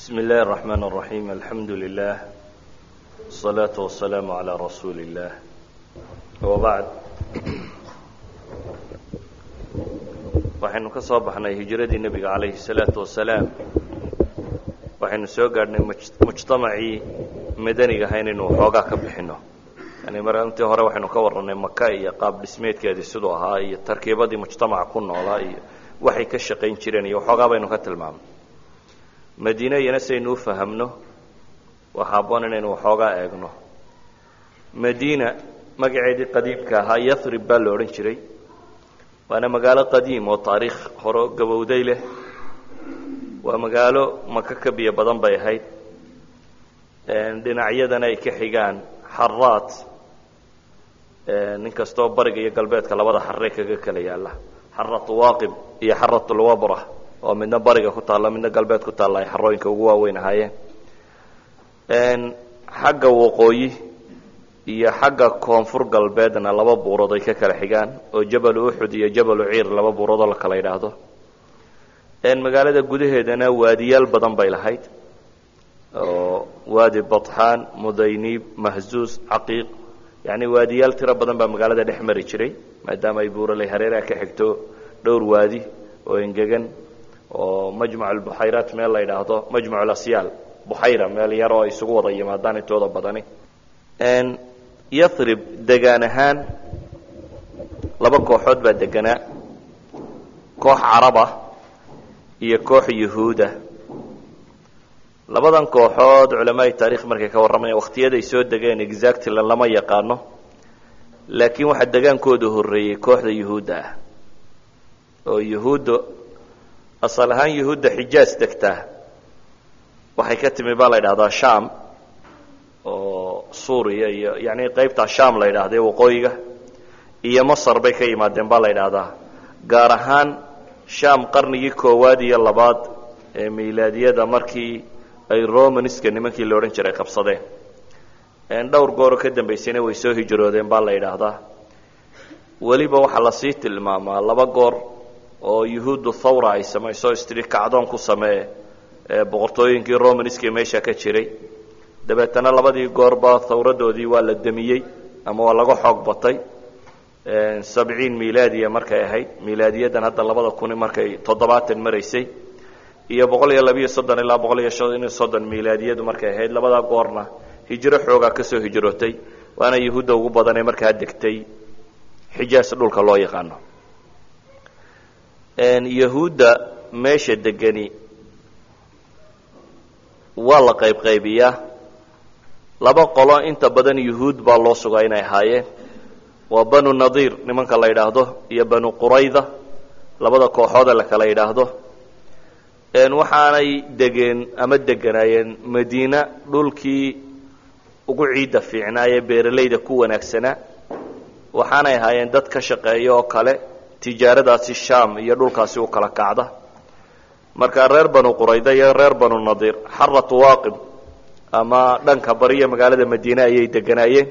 بسم الله الرحمن الرحيم الحمد لله الصلاة والسلام على رسول الله وبعد waxaynu ka soo baxnay hijradii nebiga calayhi الsalaaةu wasalaam waxaynu soo gaadhnay mujtamacii madaniga aha inaynu waxoogaa ka bixino yani marintii hore waxaynu ka warranay maka iyo qaab dhismeedkeedii siduu ahaa iyo tarkiibadii mujtamaca ku noolaa iyo waxay ka shaqayn jireen iyo waxoogaa baynu ka tilmaamnay madiine iyana saynu u fahamno waxaa aboon inaynu waxoogaa eegno. Madiina magaceedii qadiimka ahaa yathrib baa la odhan jiray. Waana magaalo qadiim oo taariikh horo gabowday leh. Waa magaalo maka ka biyo badan bay ahayd. Dhinacyadana ay ka xigaan xaraad nin kastoo bariga iyo galbeedka labada xarre kaga kala yaalla. Xaratu waaqib iyo xaratulwabra oo midna bariga ku taalla midna galbeed ku taalla ay xarooyinka ugu waaweyn ahaayeen. Xagga waqooyi iyo xagga koonfur galbeedna laba buurood ay ka kala xigaan oo jabalu uxud iyo jabalu ciir laba buuroodoo la kala yidhaahdo. Magaalada gudaheedana waadiyaal badan bay lahayd oo waadi batxaan mudayniib mahzuus caqiiq yacni waadiyaal tiro badan baa magaalada dhex mari jiray maadaama ay buuraley hareeraha ka xigto dhowr waadi oo engegan oo majmuc albuxayraat meel la yidhaahdo majmuc alasyaal buxayra meel yar oo isugu wada yimaadaan intooda badani. Yathrib degaan ahaan laba kooxood baa deganaa koox caraba iyo koox yuhuuda. Labadan kooxood culamaai taarikh markay ka warramayaan wakhtiyaday soo degeen exactly lama yaqaano. Laakiin waxaa degaankooda horreeyey kooxda yuhuudda ah. Oo yuhuudda asal ahaan yuhuudda xijaas degtaa waxay ka timi baa la yidhahdaa sham oo suuriya iyo yacni qaybtaa sham la yidhaahda waqooyiga iyo masar bay ka yimaadeen baa la yidhaahdaa gaar ahaan sham qarnigii koowaad iyo labaad ee miilaadiyada markii ay romanska nimankii la odhan jiray qabsadeen. Dhowr gooro ka dambaysayna way soo hijroodeen baa la yidhaahdaa weliba waxaa la sii tilmaamaa laba goor oo yuhuuddu thawra ay samayso istiri kacdoon ku samee boqortooyinkii romanska meesha ka jiray. Dabeetana labadii goorba thawradoodii waa la demiyey ama waa laga xoog batay sabciin milaadiya markay ahayd. Milaadiyadan hadda labada kuni markay toddobaatan maraysay iyo boqol iyo labiiyo soddon ilaa boqol iyo shan iyo soddon milaadiyadu markay ahayd labadaa goorna hijro xoogaa ka soo hijrootay waana yuhuudda ugu badanee markaa degtay. Xijaas dhulka loo yaqaano yahuudda meesha degani waa la qaybqaybiyaa. Laba qolo inta badan yuhuud baa loo sugaa inay ahaayeen waa banu nadiir nimanka la yidhaahdo iyo banu qurayda labada kooxoode la kala yidhaahdo. Waxaanay degeen ama deganaayeen madiina dhulkii ugu ciidda fiicnaa ee beeralayda ku wanaagsanaa. Waxaanay ahaayeen dad ka shaqeeya oo kale tijaaradaasi sham iyo dhulkaasi u kala kacda. Marka reer banu qurayda iyo reer banu nadiir xaratu waaqib ama dhanka bariya magaalada madiine ayay deganaayeen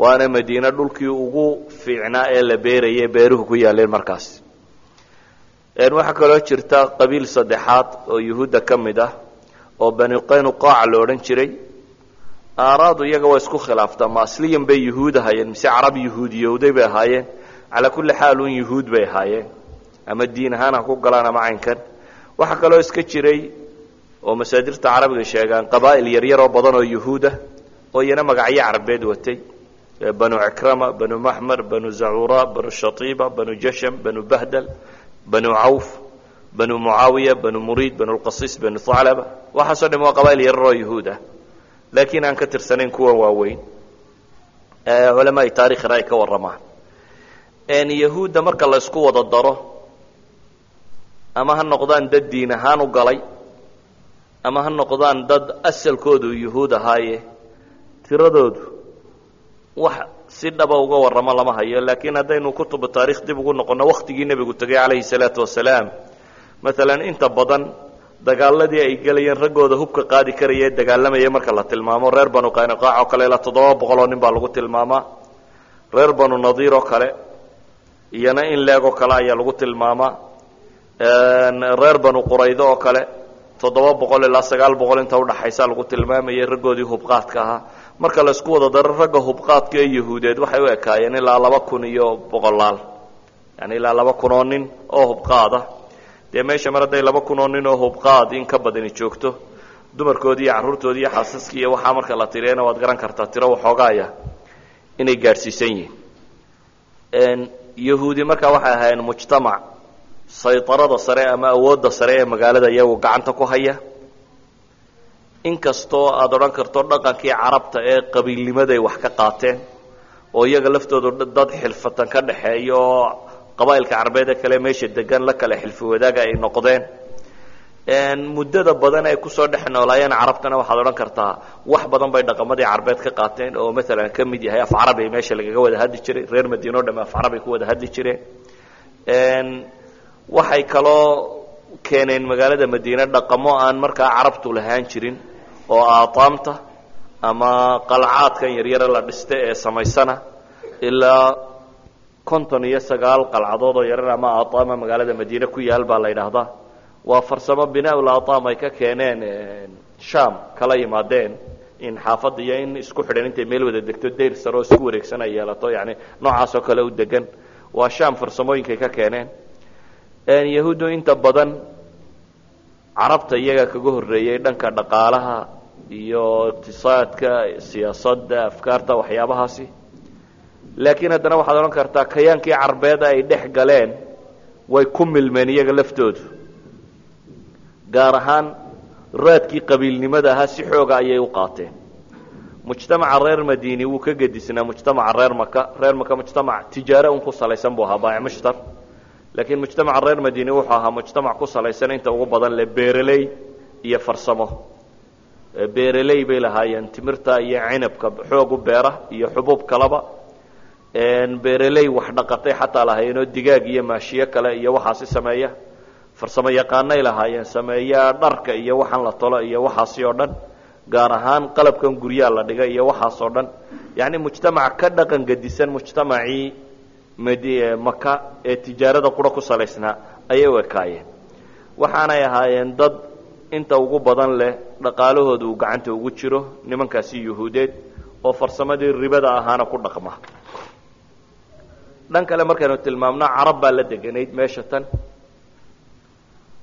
waana madiine dhulkii ugu fiicnaa ee la beerayay beeruhu ku yaaleen markaas. Waxaa kaloo jirta qabiil saddexaad oo yuhuudda ka mid ah oo bani qaynuqaac la odhan jiray. Aaraadu iyaga waa isku khilaaftaa ma asliyan bay yuhuud ahaayeen mise carab yuhuudiyowday bay ahaayeen calaa kulli xaal un yuhuud bay ahaayeen ama diin ahaan ha ku galaan ama caynkan. Waxaa kaloo iska jiray oo masaadirta carabiga sheegaan qabaa'il yaryar oo badan oo yuhuudah oo iyana magacyo carbeed watay. Banu cikrama banu maxmer banu zacura banu shatiiba banu jasham banu bahdal banu cawf banu mucaawiya banu muriid banu lqasiis banu haclaba waxaasoo dham waa qabaa'il yarar oo yuhuud ah. Laakiin aan ka tirsanayn kuwan waaweyn. Culamaai taarikhina ay ka warramaan yahuudda marka la isku wada daro ama ha noqdaan dad diin ahaan u galay ama ha noqdaan dad asalkoodu yuhuud ahaaye tiradoodu wax si dhaba uga warramo lama hayo. Laakiin haddaynu kutubu taarikh dib ugu noqonno wakhtigii nebigu tegay calayhi salaatu wasalaam. Maalan inta badan dagaaladii ay gelayeen raggooda hubka qaadi karaya dagaalamaya marka la tilmaamo. Reer banu qaynuqaac oo kale ilaa toddoba boqol oo nin baa lagu tilmaamaa. Reer banu nadiir oo kale iyana in leeg oo kale ayaa lagu tilmaamaa reer banu quraydo oo kale toddoba boqol ilaa sagaal boqol inta udhaxaysa lagu tilmaamayay raggoodii hubqaadka ahaa. Marka la isku wada daro ragga hubqaadka ee yahuudeed waxay u ekaayeen ilaa laba kun iyo boqolaal yani ilaa laba kun oo nin oo hubqaada dee meesha mar hadday laba kun oo nin oo hubqaad in ka badani joogto dumarkoodii iyo carruurtoodii iyo xaasaskii iyo waxaa marka la tiriyana waad garan kartaa tiro waxoogaaya inay gaadhsiisan yihiin yahuudi markaa waxay ahaayeen mujtamac. Saytarada sare ama awoodda sare ee magaalada iyagu gacanta ku haya. Inkastoo aada odhan karto dhaqankii carabta ee qabiilnimaday wax ka qaateen oo iyaga laftoodu dad xilfatan ka dhaxeeya oo qabaa'ilka carbeed ee kale meesha degan la kale xilfi wadaaga ay noqdeen muddada badan ay ku soo dhex noolaayeen carabtana waxaad odhan kartaa wax badan bay dhaqamadii carbeed ka qaateen oo maalan ka yahay af carabi meesha lagaga wada hadli jiray reer madiine o dham af carabi ku wada hadli jireen. Waxay kaloo keeneen magaalada madiine dhaqamo aan markaa carabtu lahaan jirin oo aataamta ama qalcaadkan yaryare la dhista ee samaysana ilaa konton iyo sagaal qalcadood oo yarar ama aataama magaalada madiine ku yaal baa la yidhaahdaa waa farsamo binaa-ul aataam ay ka keeneen sham kala yimaadeen in xaafadda iyo in isku xidhan intay meel wada degto dayr sare oo isku wareegsan ay yeelato yani noocaas oo kale u degan waa sham farsamooyinkay ka keeneen. Yahuuddu inta badan carabta iyaga kaga horreeyey dhanka dhaqaalaha iyo iqtisaadka siyaasadda afkaarta waxyaabahaasi. Laakiin haddana waxaad odhan kartaa kayaankii carbeed ay dhex galeen way ku milmeen iyaga laftoodu gaar ahaan raadkii qabiilnimada ahaa si xooga ayay u qaateen. Mujtamaca reer madini wuu ka gedisnaa mujtamaca reer maka reer maka mujtamac tijaare un ku salaysan buu ahaa baac mushtar laakiin mujtamaca reer madini wuxuu ahaa mujtamac ku salaysan inta ugu badan le beereley iyo farsamo. Beereley bay lahaayeen timirta iyo cinabka xoog u beera iyo xubuub kaleba beereley wax dhaqatay xataa lahaayeenoo digaag iyo maashiyo kale iyo waxaasi sameeya farsamo yaqaanay lahaayeen sameeya dharka iyo waxaan la tolo iyo waxaasi oo dhan gaar ahaan qalabkan guryaa la dhigay iyo waxaas oo dhan. Yacni mujtamac ka dhaqan gedisan mujtamacii maka ee tijaarada qura ku salaysnaa ayay u ekaayeen. Waxaanay ahaayeen dad inta ugu badan leh dhaqaalahooda uu gacanta ugu jiro nimankaasi yuhuudeed oo farsamadii ribada ahaana ku dhaqma. Dhan kale markaynu tilmaamno carab baa la deganayd meesha tan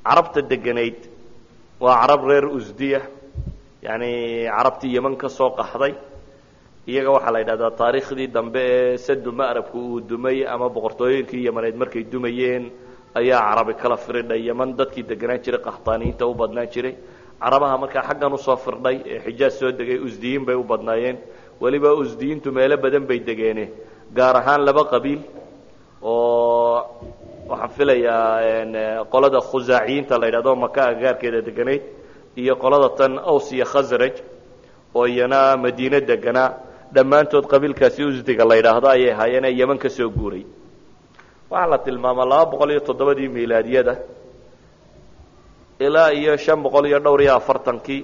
carabta deganayd waa carab reer usdiya yacni carabtii yeman ka soo qaxday. Iyaga waxaa la yidhahdaa taariikhdii dambe ee sadu ma'rabku uu dumay ama boqortooyinkii yemaneed markay dumayeen ayaa carabi kala firidhay yeman dadkii deganaan jiray qaxtaaniyiinta u badnaan jiray. Carabaha markaa xaggan u soo firdhay ee xijaaj soo degay usdiyiin bay u badnaayeen. Weliba usdiyiintu meelo badan bay degeene gaar ahaan laba qabiil oo waxaan filayaa qolada khusaaciyiinta la yidhahdo maka agagaarkeeda deganayd iyo qolada tan aws iyo khasraj oo iyana madiine deganaa dhammaantood qabiilkaasi usdiga la yidhaahdo ayay ahaayeen ee yeman ka soo guuray. Waxaa la tilmaamaa laba boqol iyo toddobadii milaadiyada ilaa iyo shan boqol iyo dhowr iyo afartankii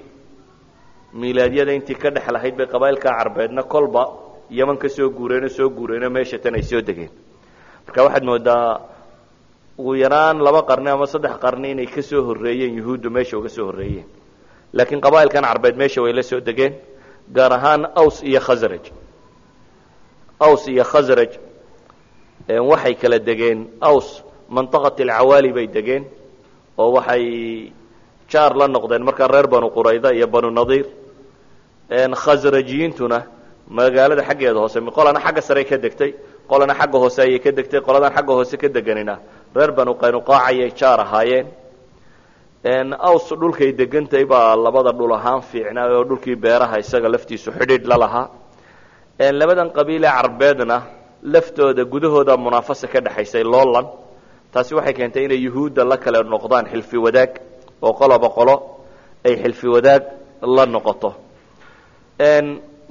milaadiyada intii ka dhex lahayd bay qabaa'ilka carbeedna kolba yeman ka soo guureenoo soo guureenoo meesha tan ay soo degeen. Marka waxaad moodaa ugu yaraan laba qarni ama saddex qarni inay ka soo yuhuuddu meesha uga soo horreeyeen. Laakiin qabaa'ilkan carbeed meesha way la soo degeen gaar ahaan aws iyo khasraj aws iyo khasraj waxay kala degeen. Aws manطaqat alcawaali bay degeen oo waxay jaar la noqdeen markaa reer banu qurayda iyo banu nadiir khasrajiyiintuna magaalada xaggeeda hoose qolana xagga sarey ka degtay qolana xagga hoose ayay ka degtay qoladaan xagga hoose ka deganina reer banu qaynuqaac ayay jaar ahaayeen. Aws dhulkay degantahay baa labada dhul ahaan fiicnaa oo dhulkii beeraha isaga laftiisu xidhiidh la lahaa. Labadan qabiile carbeedna laftooda gudahooda munaafasa ka dhexaysay loolan. Taasi waxay keentay inay yuhuudda la kale noqdaan xilfi wadaag oo qoloba qolo ay xilfi wadaag la noqoto.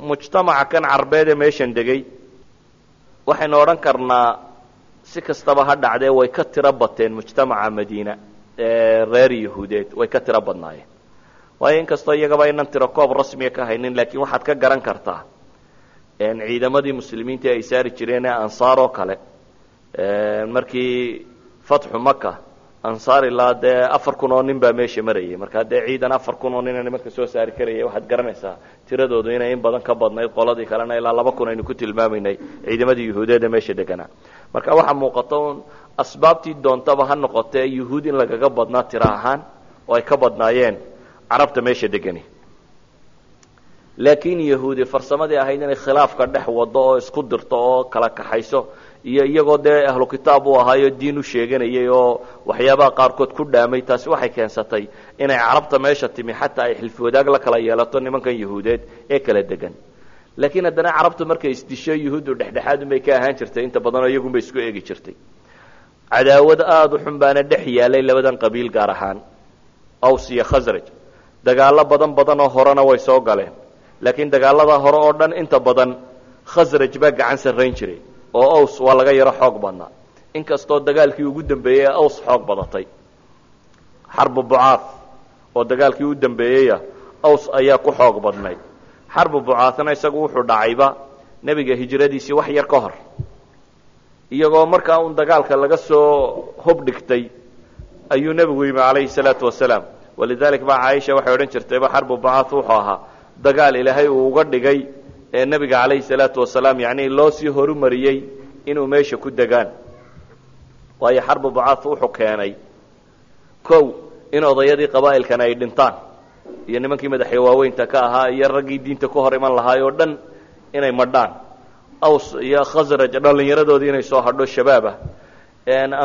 Mujtamaca kan carbeed ee meeshan degay. Waxaynu odhan karnaa si kastaba ha dhacdee way ka tiro bateen mujtamaca madiina ee reer yahuudeed way ka tiro badnaayeen. Waayo inkastoo iyagaba aynan tiro koob rasmiya ka haynin laakiin waxaad ka garan kartaa ciidamadii muslimiinta ay saari jireen ee ansaar oo kale. Markii fatxu maka ansaar ilaa dee afar kun oo nin baa meesha marayay. Markaa dee ciidan afar kun oo nina nimanka soo saari karaya waxaad garanaysaa tiradoodu inay in badan ka badnayd qoladii kalena ilaa laba kun aynu ku tilmaamaynay ciidamadii yuhuudeeda meesha deganaa marka waxaa muuqata un asbaabtii doontaba ha noqotee yuhuud in lagaga badnaa tiro ahaan oo ay ka badnaayeen carabta meesha degani laakiin yahuudi farsamadii ahayd inay khilaafka dhex wado oo isku dirto oo kala kaxayso iyo iyagoo dee ahlu kitaab u ahaayo diin u sheeganayay oo waxyaabaha qaarkood ku dhaamay taasi waxay keensatay inay carabta meesha timi xataa ay xilfi wadaag la kala yeelato nimankan yahuudeed ee kala degan. Laakiin haddana carabtu markay isdisho yuhuuddu dhexdhexaadun bay ka ahaan jirtay inta badanoo iyagunbay isku eegi jirtay. Cadaawad aada u xun baana dhex yaalay labadan qabiil gaar ahaan aws iyo khasraj. Dagaallo badan badan oo horena way soo galeen laakiin dagaalada hore oo dhan inta badan khasraj baa gacan sarrayn jiray oo aws waa laga yaro xoog badnaa. Inkastoo dagaalkii ugu dambeeyey ee aws xoog badatay. Xarbu bucaaf oo dagaalkii u dambeeyeyah aws ayaa ku xoog badnayd xarbu bucaafna isagu wuxuu dhacayba nebiga hijradiisii wax yar ka hor. Iyagoo markaa un dagaalka laga soo hob dhigtay ayuu nebigu yimi calayhi salaatu wasalaam. Walidalik baa caaisha waxay odhan jirtayba xarbu bucaaf wuxuu ahaa dagaal ilaahay uu uga dhigay ee nebiga calayhi salaatu wasalaam yacnii loo sii horumariyey inuu meesha ku degaan. Waayo xarbu bucaaf wuxuu keenay kow in odayadii qabaa'ilkan ay dhintaan iyo nimankii madaxya waaweynta ka ahaa iyo raggii diinta ku hor iman lahaay oo dhan inay madhaan. Aws iyo khasraj dhallinyaradoodii inay soo hadho shabaabah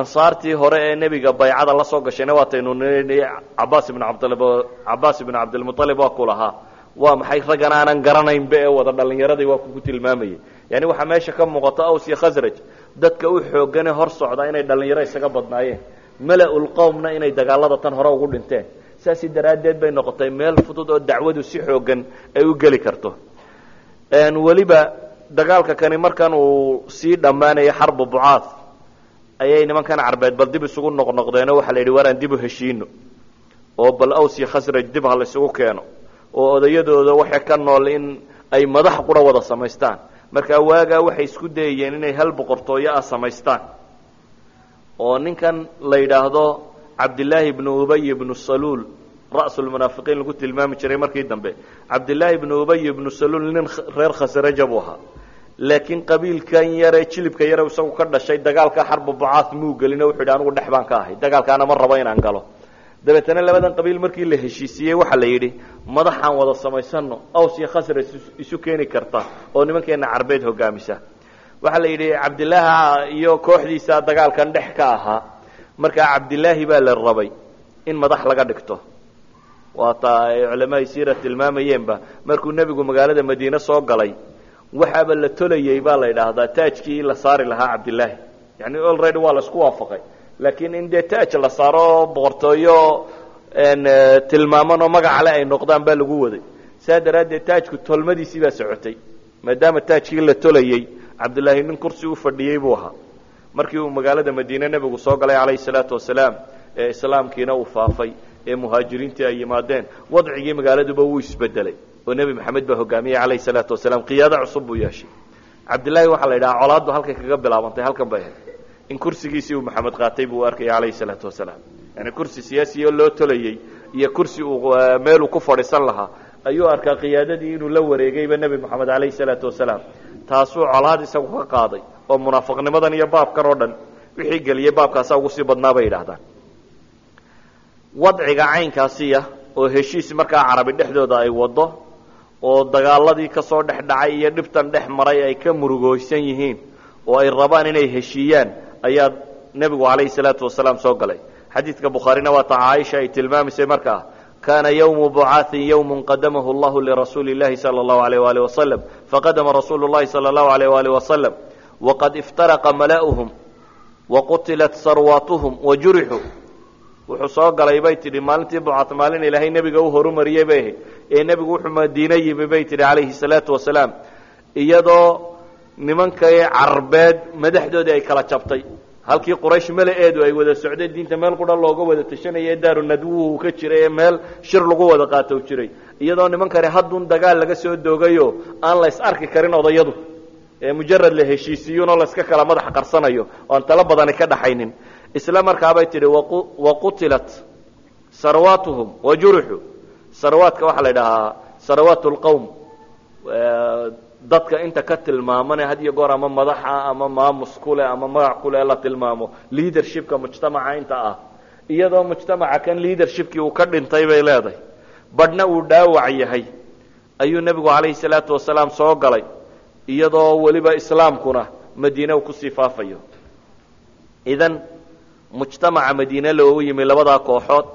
ansaartii hore ee nebiga baycada la soo gashayna waataynu nii cabaas ibnu cabdil cabaas ibnu cabdilmualib waa ku waa maxay raggan aanan garanaynba ee wada dhallinyaradii waa kuku tilmaamayay yani waxaa meesha ka muuqata aws iyo khasraj dadka u xoogane hor socda inay dhallinyaro isaga badnaayeen. Mala-ul inay dagaalada tan hore ugu dhinteen. Saasi daraaddeed bay noqotay meel fudud oo dacwadu si xoogan ay u geli karto. Weliba dagaalka kani markan uu sii dhammaanayay xarbu bucaad ayay nimankan carbeed bal dib isugu noqnoqdeenoo waxaa la yidhi waraan dib u heshiino oo bal aws iyo khasraj dib ha la keeno oo odayadooda waxa ka nool in ay madax qura wada samaystaan. Markaa waagaa waxay isku dayayeen inay hal boqortooyo ah samaystaan. Oo ninkan la yidhaahdo cabdillaahi ibnu ubay ibnu saluul ra'sulmunaafiqiin lagu tilmaami jiray markii dambe. Cabdillaahi ibnu ubay ibnu saluul nin reer khasraja buu ahaa. Laakiin qabiilkan yare jilibka yare isagu ka dhashay dagaalka xarbu bucaad muu gelino wuxu yidhi anigu dhex baan ka ahay. Dagaalkaana ma rabo inaan galo dabeetana labadan qabiil markii la heshiisiiyey waxaa la yidhi madaxaan wada samaysano aws iyo khasraj isu keeni karta oo nimankeena carbeed hogaamisa. Waxaa la yidhi cabdilaahi iyo kooxdiisa dagaalkan dhex ka ahaa markaa cabdilaahi baa la rabay in madax laga dhigto. Waata ay culamaai siira tilmaamayeenba markuu nebigu magaalada madiine soo galay waxaaba la tolayey baa la yidhaahdaa taajkii la saari lahaa cabdilaahi yani already waa la isku waafaqay laakiin in dee la saaro boqortooyo tilmaaman oo magacale ay noqdaan baa lagu waday. Saa daraaddeed taajku tolmadiisii baa socotay maadaama taajkii la tolayey cabdillaahi nin kursi u fadhiyey buu ahaa. Markii uu magaalada madiine nebigu soo galay calayhi salaatu wasalaam ee islaamkiina uu faafay ee muhaajiriintii ay yimaadeen wadcigii magaaladuba wuu isbedelay oo nebi maxamed baa hogaamiyey calayhi salaatu wasalaam. Qiyaado cusub buu yeeshay. Cabdillaahi waxaa la yidhaha colaaddu halkay kaga bilaabantay halkan bay ahayd in kursigiisii uu maxamed qaatay buu arkayay calayhi salaatu wasalaam. Yani kursi siyaasiyo loo tolayey iyo kursi uu meeluu ku fadhiisan lahaa ayuu arkaa qiyaadadii inuu la wareegayba nebi moxamed calayhi salaatu wasalaam. Taasuu colaad isagu ka qaaday oo munaafiqnimadan iyo baabkan oo dhan wixii geliyey baabkaasa ugu sii badnaa bay yidhahdaan wadciga caynkaasiya oo heshiis markaa carabi dhexdooda ay wado oo dagaaladii ka soo dhex dhacay iyo dhibtan dhex maray ay ka murugooysan yihiin oo ay rabaan inay heshiiyaan ayaa nebigu calayhi salaatu wasalaam soo galay xadiidka bukhaarina waa ta caaisha ay tilmaamaysay markaa kana ywmu bucaaثin ywm qadamahu اllahu lirasuuli اllahi salى اllahu alayh wali wasalam faqadama rasuulu اllahi salى اllahu alayh wali wasalam waqad iftaraqa mala'uhum waqutilat sarwaatuhum wajurixuu wuxuu soo galay bay tidhi maalintii bucaad maalin ilaahay nebiga u horumariyey bay ahayd ee nebigu wuxuu madiine yimi bay tidhi calayhi salaatu wasalaam iyadoo nimankay carbeed madaxdoodii ay kala jabtay. Halkii quraysh mala-eedu ay wada socday diinta meel qura looga wada tashanaya ee daaru nadwuhu ka jiray ee meel shir lagu wada qaato jiray. Iyadoo nimankani haddun dagaal laga soo doogayo aan la is arki karin odayadu ee mujarad la heshiisiyunoo layska kala madax qarsanayo oan talo badani ka dhaxaynin. Isla markaabay tidhi waqutilat sarwaatuhum wajuruxu sarwaadka waxaa la idhahaa sarwaat lqowm dadka inta ka tilmaamane had iyo goor ama madaxa ama maamus kule ama magac kule la tilmaamo. Leadershipka mujtamaca inta ah. Iyadoo mujtamaca kan leadershipkii uu ka dhintay bay leedahay. Badhna uu dhaawac yahay. Ayuu nebigu calayhi salaatu wasalaam soo galay. Iyadoo weliba islaamkuna madiine uu ku sii faafayo. Idan mujtamaca madiine loogu yimi labadaa kooxood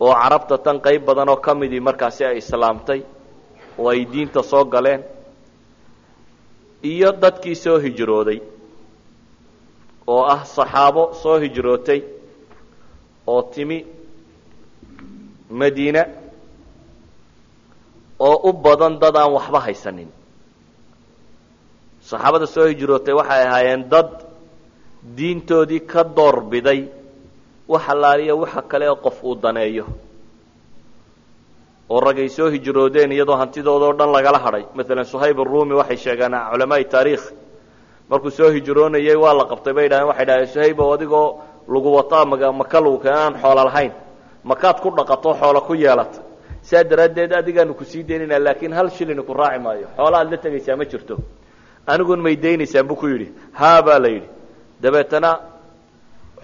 oo carabta tan qayb badan oo ka midii markaasi ay islaamtay oo ay diinta soo galeen iyo dadkii soo hijrooday oo ah saxaabo soo hijrootay oo timi madiine oo u badan dad aan waxba haysanin. Saxaabada soo hijrootay waxay ahaayeen dad diintoodii ka door biday wax waxa kale qof uu daneeyo oo ragay soo hijroodeen iyadoo hantidooda oo dhan lagala hadhay. Maalan suhayb arumi waxay sheegaan culamaai taariikh. Markuu soo hijroonayay waa la qabtay bay dhahdeen waxay dhahdeen suhaybo adigoo lagu wataa maka lagu aan xoola lahayn. Makaad ku dhaqato xoola ku yeelata saa daraaddeed adigaanu ku sii daynayna laakiin hal shilini ku raaci maayo. Xoola aad la tegaysaa ma jirto. Anigun may daynaysaan buu ku yidhi. Haa baa la yidhi. Dabeetana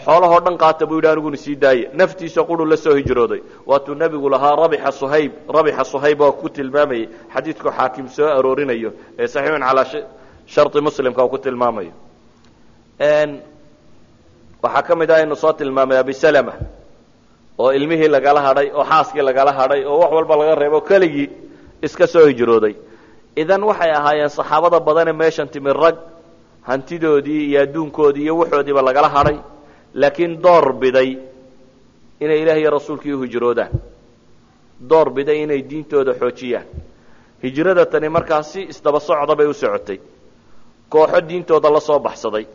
xoolahoo dhan qaata buu yidhi aniguna sii daaye. Naftiisa quru la soo hijrooday. Waatuu nebigu lahaa rabixa suhayb rabixa suhayb oo ku tilmaamayay xadiidku xaakim soo aroorinayo ee saxiixun calaa sharti muslimka uu ku tilmaamayo. Waxaa ka mid ah inu soo tilmaamay abisalama oo ilmihii lagala hadhay oo xaaskii lagala hadhay oo wax walba laga reebo keligii iska soo hijrooday. Idan waxay ahaayeen saxaabada badane meeshan timi rag hantidoodii iyo adduunkoodii iyo waxoodiiba lagala hadhay laakiin door biday inay ilaah iyo rasuulkii uhijroodaan door biday inay diintooda xoojiyaan. Hijrada tani markaasi isdaba socda bay u socotay. Kooxo diintooda la soo baxsaday.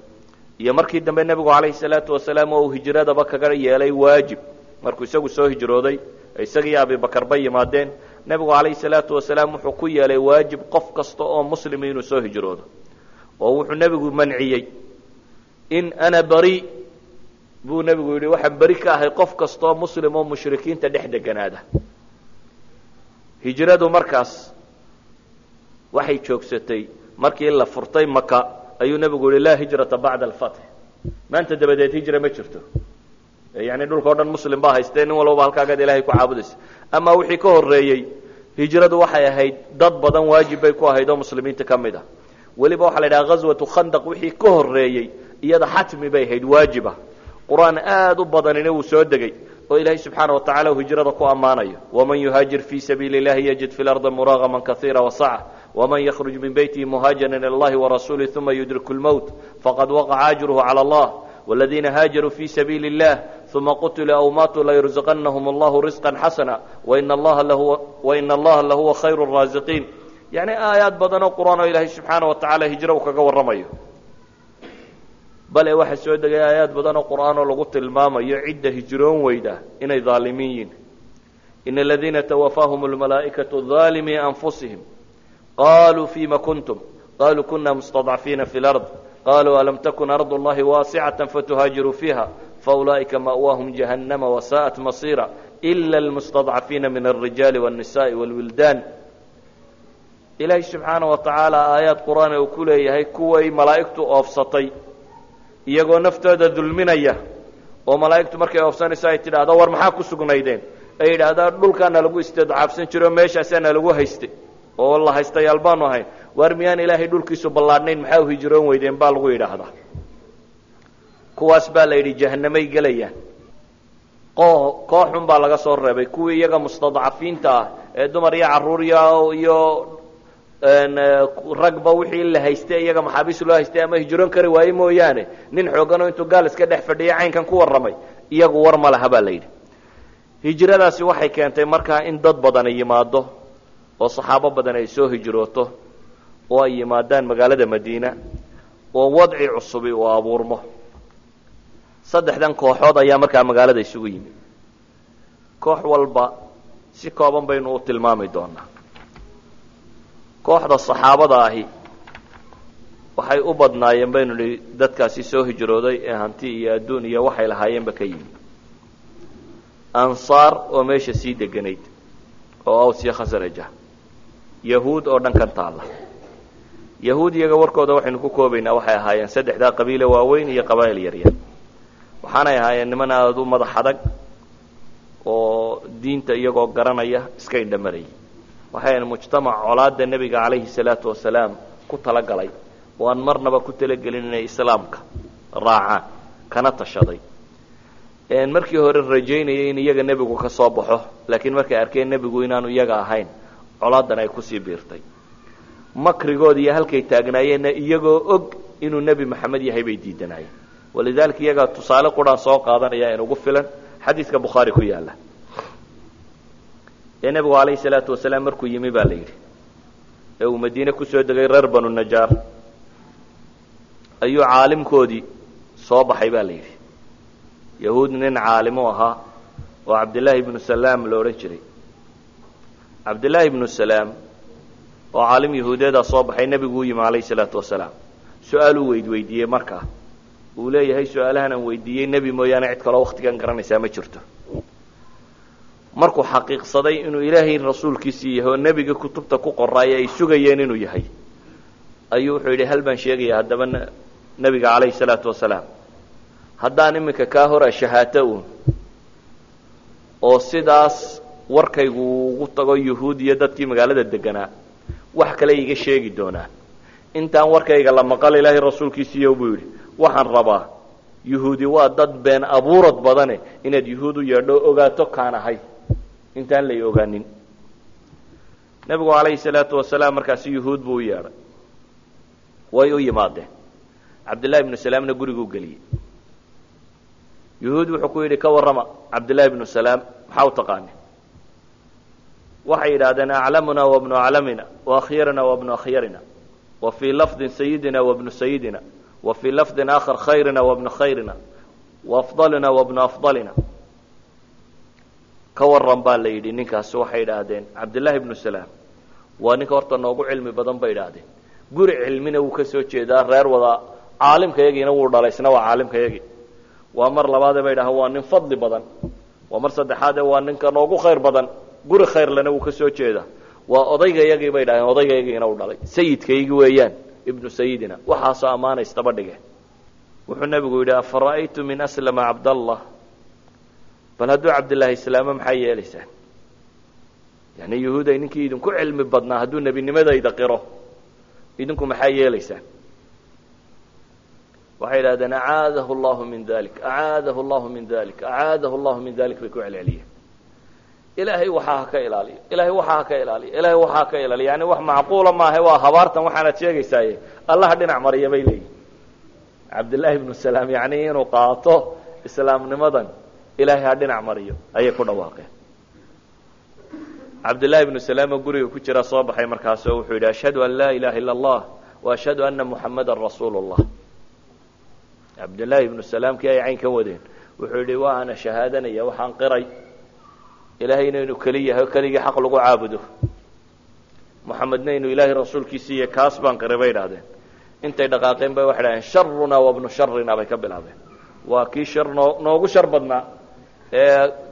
Iyo markii dambe nebigu calayhi salaatu wasalaam oo uu hijradaba kaga yeelay waajib. Markuu isagu soo hijrooday isagii abibakarba yimaadeen. Nebigu calayhi salaatu wasalaam wuxuu ku yeelay waajib qof kasta oo muslimi inuu soo hijroodo. Oo wuxuu nebigu manciyey in ana bari buu nebigu yidhi waxaan beri ka ahay qof kasta oo muslim oo mushrikiinta dhex deganaada. Hijradu markaas waxay joogsatay. Markii la furtay maka ayuu nebigu yihi laa hijrata bacda alfatx maanta dabadeed hijra ma jirto. Yani dhulka o dhan muslim baa haystee nin walbaba halkaagaad ilahay ku caabudaysa. Amaa wixii ka horeeyey hijradu waxay ahayd dad badan waajib bay ku ahayd oo muslimiinta ka mid ah. Weliba waxaa la yidhaha ghaswatu khandaq wixii ka horeeyey iyada xatmi bay ahayd waajiba qur-aan aada u badanina wuu soo degay oo ilaahay subxaana wa tacala uu hijrada ku ammaanayo waman yuhaajir fii sabiili اllahi yajid fi lardi muragaman kaiira wasaca waman yakruj min beytihi muhaajiran ila allahi warasuulih uma yudriku lmowt faqad waqaca ajruhu cala allah wاladiina haajaruu fi sabiili اllah uma qutiluu aw maatuu layurزaqanahum allahu risqa xasana waina allaha lahuwa khayru raasiqiin yani aayaad badan oo qur-aan oo ilaahay subxaana wa tacala hijro uu kaga warramayo bale waxaa soo degay aayaad badan oo qur'aan oo lagu tilmaamayo cidda hijroon weyda inay dhaalimiin yihiin ina aladiina tawafaahum lmalaa'ikatu dhaalimii anfusihim. Qaluu fima kuntum? Qaluu kuna mustadcafiina fi lard qaluu alam takun ardu llahi waasicata fatuhaajiruu fiiha faulaa'ika ma'waahum jahannama wasa'at masiira. Ila almustadcafiina min alrijaali wاnnisa'i wاlwildaan ilaahay subxaana wa tacaala aayaad qur'aan uu ku leeyahay kuway malaa'igtu oofsatay iyagoo naftooda dulminaya oo malaa'igtu markay oofsanayso ay tidhaahdo war maxaa ku sugnaydeen? Ay yidhaahdaa dhulkaana lagu istidcaafsan jiro meeshaasaana lagu haystay oo la haystayaal baanu ahayn waar miyaan ilaahay dhulkiisu ballaadhnayn maxaa u hijroon weydeen? baa lagu yidhaahdaa. Kuwaas baa la yidhi jahanamay gelayaan. Kooxun baa laga soo reebay. Kuwii iyaga mustadcafiinta ah ee dumar iyo carruur iyo ragba wixii la haystay iyaga maxaabiis loo haystay ama hijroon kari waaye mooyaane nin xooganoo intuu gaal iska dhex fadhiya caynkan ku warramay iyagu war ma laha baa la yidhi. Hijradaasi waxay keentay markaa in dad badani yimaado oo saxaabo badan ay soo hijrooto oo ay yimaadaan magaalada madiina oo wadci cusubi uu abuurmo. Saddexdan kooxood ayaa markaa magaalada isugu yimi koox walba si kooban baynu u tilmaami doonaa kooxda saxaabada ahi waxay u badnaayeen baynu nihi dadkaasi soo hijrooday ee hanti iyo adduun iyo waxay lahaayeenba ka yimi ansaar oo meesha sii deganayd oo aws iyo khasraja yahuud oo dhankan taalla. Yahuud iyaga warkooda waxaynu ku koobaynaa waxay ahaayeen saddexdaa qabiile waaweyn iyo qabaa'il yaryar waxaanay ahaayeen niman aada u madax adag oo diinta iyagoo garanaya iska indhamarayay waxay ahayn mujtamac colaada nebiga calayhi salaatu wasalaam ku talagalay oo aan marnaba ku talagelin inay islaamka raacaan kana tashaday. Markii hore rajaynayay in iyaga nebigu ka soo baxo laakiin markay arkeen nebigu inaanu iyaga ahayn colaadan ay ku sii biirtay. Makrigood iyo halkay taagnaayeenna iyagoo og inuu nebi maxamed yahay bay diidanaayeen walidaalika iyagaa tusaale quraan soo qaadanaya in ugu filan xadiidka bukhaari ku yaalla ee nebigu calayhi salaatu wasalaam markuu yimi baa la yidhi ee uu madiine ku soo degay reer banu najaar ayuu caalimkoodii soo baxay baa la yidhi. Yahuud nin caalimu ahaa oo cabdillaahi ibnu salaam la odhan jiray. Cabdillaahi ibnu salaam oo caalim yahuudeedaa soo baxay nebigu u yimi calayhi salaatu wasalaam. Su'aal uu weydweydiiyey markaa. Uu leeyahay su'aalahan aan weydiiyey nebi mooyaane cid kaloo waktigan garanaysaa ma jirto markuu xaqiiqsaday inuu ilaahay rasuulkiisii yahay oo nebiga kutubta ku qoraaye ay sugayeen inuu yahay. Ayuu wuxuu yidhi hal baan sheegaya haddaba nebiga calayhi salaatu wasalaam? Haddaan iminka kaa hora shahaato uun oo sidaas warkaygu ugu tago yuhuud iyo dadkii magaalada deganaa wax kale iga sheegi doonaan intaan warkayga la maqal ilaahay rasuulkiisiiyo buu yidhi waxaan rabaa yuhuudi waa dad been abuurad badane inaad yuhuud u yeedho ogaato kaan ahay intaan lay ogaanin nebigu calayhi salaatu wasalaam markaasi yuhuud buu u yeedhay. Way u yimaadeen. Cabdillahi ibnu salaamna guriguu geliyey. Yuhuud wuxuu ku yidhi ka warrama cabdillahi ibnu salaam maxaa u taqaani waxay yidhaahdeen aclamuna wabnu aclamina waakhirina wabnu akhyarina wa fii lafdin sayidina wabnu sayidina wa fii lafdin aakhar khayrina wabnu khayrina waafdalina wabnu afdalina ka waran baa la yidhi ninkaasi waxay idhaahdeen cabdillahi ibnu salaam waa ninka horta noogu cilmi badan bay idhaahdeen guri cilmina wuu ka soo jeedaa reer wada caalimkayagiina wuu dhalay isna waa caalimkayagii waa mar labaadee bay idhahdeen waa nin fadli badan. Waa mar saddexaadee waa ninka noogu khayr badan guri khayrlena wuu ka soo jeedaa. Waa odaygayagii bay idhahdeen odaygayagiina u dhalay. Sayidkaygii weeyaan ibnu sayidina waxaasoo ammaanaystaba dhige wuxuu nebigu yidhi afara'aytu min aslama cabdallah bal hadduu cabdillaahi islaamo maxaa yeelaysaan? Yani yuhuuday ninkii idinku cilmi badnaa hadduu nebinimadayda qiro idinku maxaa yeelaysaan? Waxay idhahdeen acaadahu llahu min dalik acaadahu llahu min dalik acaadahu llahu min dalik bay ku celceliyeen. Ilaahay waxaa ha ka ilaaliyo ilaahay waxaa ha ka ilaaliyo ilaahay waxaa ha ka ilaaliyo. Yani wax macquula maaha waa habaartan waxaanad sheegaysaaye. Allaha dhinac mariya bay leeyihiin cabdillaahi ibnu salaam yani inuu qaato islaamnimadan ilaahay ha dhinac mariyo. Ayay ku dhawaaqeen. Cabdillahi ibnu salaamo guriga ku jira soo baxay markaasoo wuxuu yidhi ashhadu an laa ilaha illa allah wa ashhadu ana muxammadan rasuulu llah cabdillahi ibnu salaamkii ay cayn ka wadeen wuxuu yidhi waa ana shahaadanaya waxaan qiray. Ilaahayna inuu keli yahay o keligii xaq lagu caabudo. Muxamedna inuu ilaahay rasuulkiisii iyo kaas baan qiray bay idhahdeen intay dhaqaaqeen bay waxay dhahdeen sharunaa wabnu sharina bay ka bilaabeen. Waa kii shar noo noogu shar badnaa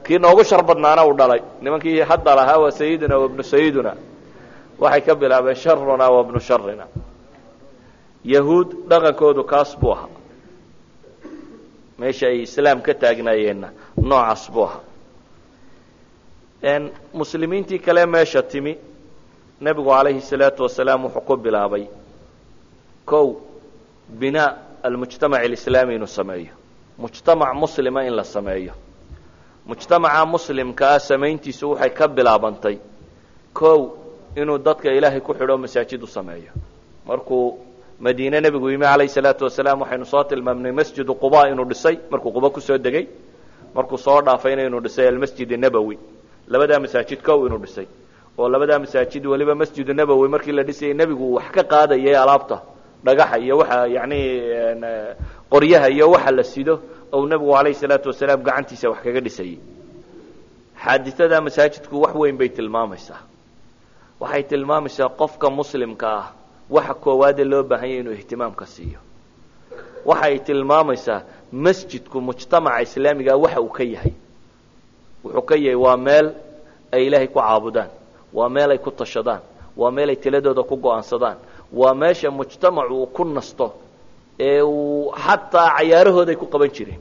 kii noogu shar badnaana uu dhalay. Nimankii hadda lahaa waa sayiduna wabnu sayiduna waxay ka bilaabeen sharunaa wabnu sharina yahuud dhaqankoodu kaas buu ahaa. Meesha ay islaam ka taagnaayeenna noocaas buu ahaa. Muslimiintii kale meesha timi nebigu calayhi salaatu wasalaam wuxuu ku bilaabay kow binaa almujtamac alislaami inuu sameeyo. Mujtamac muslima in la sameeyo mujtamaca muslimkaa samayntiisu waxay ka bilaabantay kow inuu dadka ilaahay ku xidho masaajid u sameeyo. Markuu madiine nebigu yimi calayhi salaatu wasalaam waxaynu soo tilmaamnay masjidu quba inuu dhisay. Markuu quba ku soo degay markuu soo dhaafayna inuu dhisay almasjid nabowi labadaa masaajid kow inuu dhisay oo labadaa masaajid weliba masjidu nabowi markii la dhisayay nebigu wax ka qaadayay alaabta dhagaxa iyo waxa yani qoryaha iyo waxa la sido ou nebigu calayhi salaatu wasalaam gacantiisa wax kaga dhisayay xaadisadaa masaajidku wax weyn bay tilmaamaysaa. Waxay tilmaamaysaa qofka muslimka ah waxa koowaadee loo baahan yahy inuu ihtimaamka siiyo. Waxay tilmaamaysaa masjidku mujtamaca islaamigaa waxa uu ka yahay. Wuxuu ka yahay waa meel ay ilaahay ku caabudaan waa meel ay ku tashadaan waa meel ay tiladooda ku go'aansadaan waa meesha mujtamacu uu ku nasto ee uu xataa cayaarahooday ku qaban jireen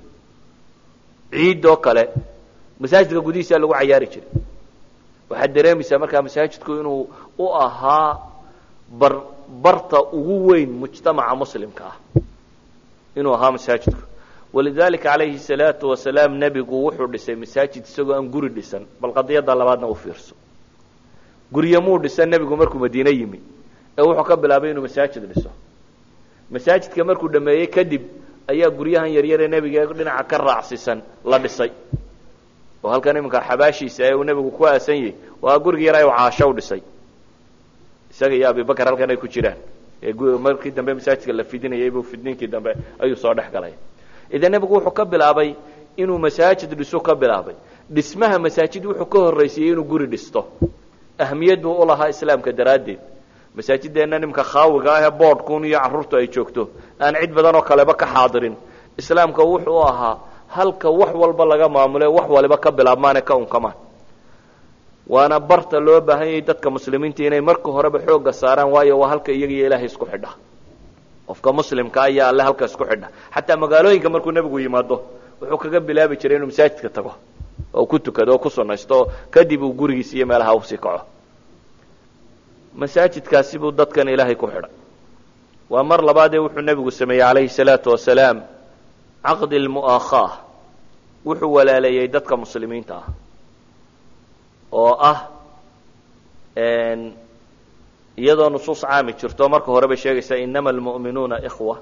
ciidoo kale masaajidka gudihiisaa lagu cayaari jiray. Waxaad dareemaysaa markaa masaajidku inuu u ahaa bar barta ugu weyn mujtamaca muslimka ah. Inuu ahaa masaajidku. Walidalika calayhi salaatu wasalaam nebigu wuxuu dhisay masaajid isagoo aan guri dhisan bal qadiyadda labaadna u fiirso. Guryo muu dhisan nebigu markuu madiine yimi ee wuxuu ka bilaabay inuu masaajid dhiso masaajidka markuu dhameeyey kadib ayaa guryahan yaryaree nebiga dhinaca ka raacsiisan la dhisay. Oo halkan iminka xabaashiisa ee uu nebigu ku aasan yahay waa gurigi yar u caasho u dhisay. Isaga iyo abibakar halkan ay ku jiraan. Ee markii dambe masaajidka la fidinayay buu fidniinkii dambe ayuu soo dhex galay. Idan nebigu wuxuu ka bilaabay inuu masaajid dhiso ka bilaabay. Dhismaha masaajid wuxuu ka horraysiiyey inuu guri dhisto. Ahmiyad buu u lahaa islaamka daraaddeed masaajideenna nimka khaawiga ah ee boodhkun iyo carruurtu ay joogto aan cid badan oo kaleba ka xaadirin. Islaamka wuxuu ahaa halka wax walba laga maamule wax waliba ka bilaabmaane ka unkamaan waana barta loo baahan yahay dadka muslimiinta inay marka horeba xoogga saaraan waayo waa halka iyaga iyo ilaahay isku xidha. Qofka muslimka ayaa alle halka isku xidha. Xataa magaalooyinka markuu nebigu yimaado wuxuu kaga bilaabi jiray inuu masaajidka tago oo ku tukado oo ku sunaysto kadib uu gurigiisa iyo meelaha u sii kaco masaajidkaasi buu dadkan ilaahay ku xidhay waa mar labaadee wuxuu nebigu sameeyey calayhi salaatu wasalaam caqdi lmu'aakhaa wuxuu walaaleeyey dadka muslimiinta ah oo ah iyadoo nusuus caami jirto. Marka hore bay sheegaysaa inama almu'minuuna ikhwa.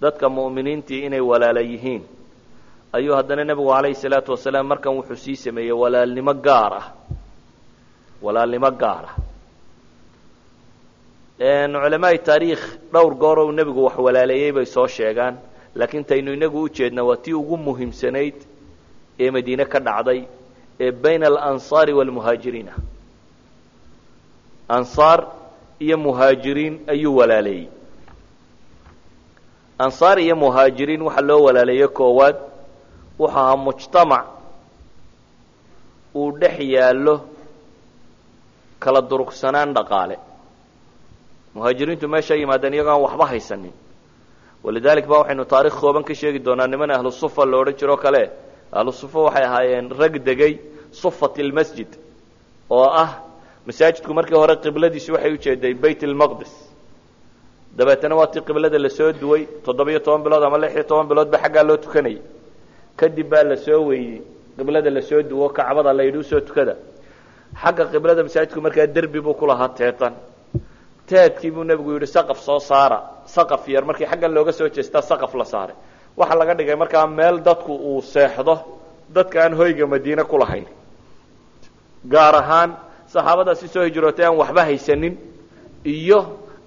Dadka mu'miniintii inay walaala yihiin. Ayuu haddana nebigu calayhi salaatu wasalaam markan wuxuu sii sameeyey walaalnimo gaar ah. Walaalnimo gaar ah culamaai taariikh dhowr goor ou nebigu wax walaaleeyey bay soo sheegaan. Laakiin taynu inagu u jeedna waa tii ugu muhiimsanayd ee madiine ka dhacday ee bayna alansaari waalmuhaajiriin ah ansaar iyo muhaajiriin ayuu walaaleeyey. Ansaar iyo muhaajiriin waxaa loo walaaleeyey koowaad wuxuu ahaa mujtamac uu dhex yaallo kala durugsanaan dhaqaale muhaajiriintu meesha yimaadeen iyagoo aan waxba haysanin. Walidalik ba waxaynu taarikh kooban ka sheegi doonaa niman ahlu sufa lo odhan jiroo kale. Ahlu sufa waxay ahaayeen rag degay sufat lmasjid oo ah masaajidku markii hore qibladiisu waxay ujeeday bayt lmaqdis dabeetana waa tii qiblada la soo duway toddobiyo toban bilood ama lix iyo toban bilood ba xaggaa loo tukanayay kadib baa la soo weeyey qiblada la soo duwo kacbada la yidhi u soo tukada. Xagga qiblada masaajidku markaa derbi buu ku lahaa teetan teedkii buu nebigu yidhi saqaf soo saara. Saqaf yar markii xaggan looga soo jeestaa saqaf la saaray. Waxaa laga dhigay markaa meel dadku uu seexdo dadka aan hoyga madiine ku lahayn. Gaar ahaan saxaabadaasi soo hijrootay aan waxba haysanin iyo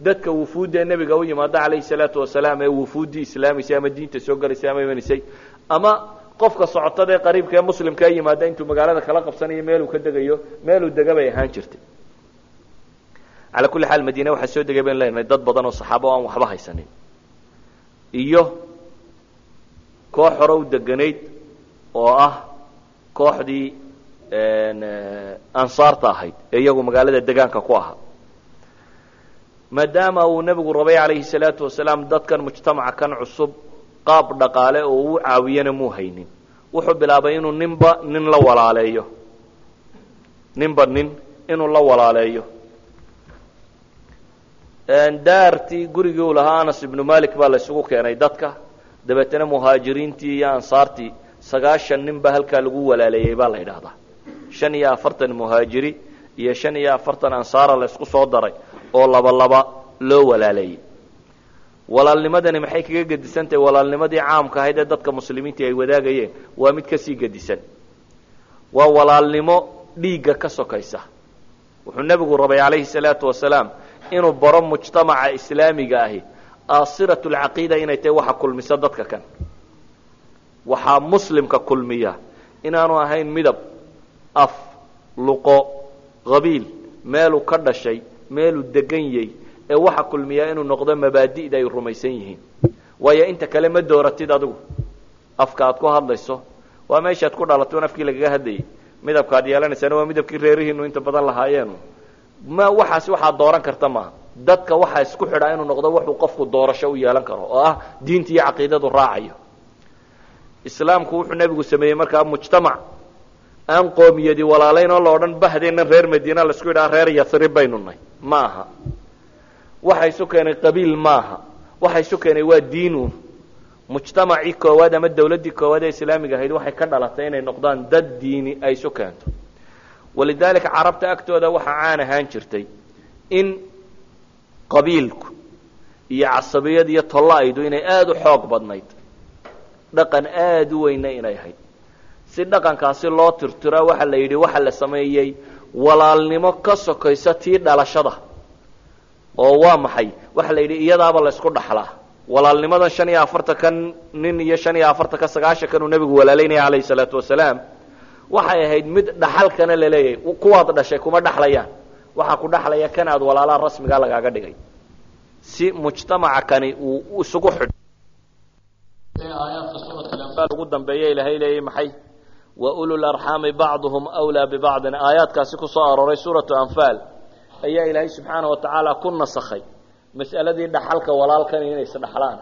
dadka wufuudda nebiga u yimaada calayhi salaatu wasalaam ee wufuuddii islaamaysay ama diinta soo galaysay ama imanisay ama qofka socotada ee qariibka ee muslimka ee yimaada intuu magaalada kala qabsanayo meeluu ka degayo meeluu dega bay ahaan jirtay calaa kulli xaal madiine waxaa soo degay baynu leenahay dad badan oo saxaabo o aan waxba haysanin. Iyo koox hore u deganayd oo ah kooxdii ansaarta ahayd ee iyagu magaalada degaanka ku ahaa. Maadaama uu nebigu rabay calayhi salaatu wasalaam dadkan mujtamaca kan cusub qaab dhaqaale oo uu caawiyana muu haynin. Wuxuu bilaabay inuu ninba nin la walaaleeyo. Ninba nin inuu la walaaleeyo daartii gurigii lahaa anas ibnu malik baa la isugu keenay dadka. Dabeetana muhaajiriintii iyo ansaartii sagaashan nin ba halkaa lagu walaaleeyey baa la yidhaahdaa. Shan iyo afartan muhaajiri iyo shan iyo afartan ansaara la soo daray oo laba laba loo walaaleeyey. Walaalnimadani maxay kaga gedisan tahay walaalnimadii caamka ahayd ee dadka muslimiinta ay wadaagayeen waa mid ka sii gedisan. Waa walaalnimo dhiigga ka sokaysa. Wuxuu nebigu rabay calayhi salaatu wasalaam inuu baro mujtamaca islaamiga ahi aasirat lcaqiida inay tahay waxa kulmisa dadka kan. Waxaa muslimka kulmiya. Inaanu ahayn midab af luqo qabiil meeluu ka dhashay meeluu degan yay ee waxa kulmiyaa inuu noqdo mabaadi'da ay rumaysan yihiin. Waayo inta kale ma dooratid adigu afka aad ku hadlayso waa meeshaad ku dhalatay un afkii lagaga hadlayay. Midabka ad yeelanaysana waa midabkii reerihiinu inta badan lahaayeenu ma waxaasi waxaad dooran karta maaha dadka waxaa isku xidhaa inuu noqdo wuxuu qofku doorasho u yeelan karo oo ah diinta iyo caqiidadu raacayo. Islaamku wuxuu nebigu sameeyey markaa mujtamac. Aan qoomiyadi walaalayn oo la odhan bahdeennan reer madiina la isku yidhaha reer yasrib baynu nahy ma waxa isu keenay qabiil maaha waxa isu keenay waa diinuun mujtamacii koowaad ama dawladdii koowaad ee islaamiga ahayd waxay ka dhalatay inay noqdaan dad diini ay isu keento walidaalika carabta agtooda waxaa caan ahaan jirtay in qabiilku iyo casabiyad iyo tolla-aydu inay aada u xoog badnayd dhaqan aada u weyna inay ahayd si dhaqankaasi loo tirtira waxa la yidhi waxa la sameeyey walaalnimo ka sokaysa tii dhalashada oo waa maxay waxa la yidhi iyadaaba la ysku dhaxlaa walaalnimadan shan iyo afartankan nin iyo shan iyo afartanka sagaashankan uu nebigu walaalaynaya calayhi salaatu wasalaam waxay ahayd mid dhaxalkana la leeyahay kuwaad dhashay kuma dhaxlayaan. Waxaa ku dhaxlaya kan aad walaalaha rasmigaa lagaaga dhigay. Si mujtamaca kani uu isugu xidh ugu dambeeya ilaahay leeyay maxay? Wa ulul arxaami bacduhum wlaa bibacdin. Aayaadkaasi ku soo arooray suuratu anfaal. Ayaa ilaahay subxaana wa tacaala ku nasakhay. Mas'aladii dhaxalka walaalkani inay isdhaxlaan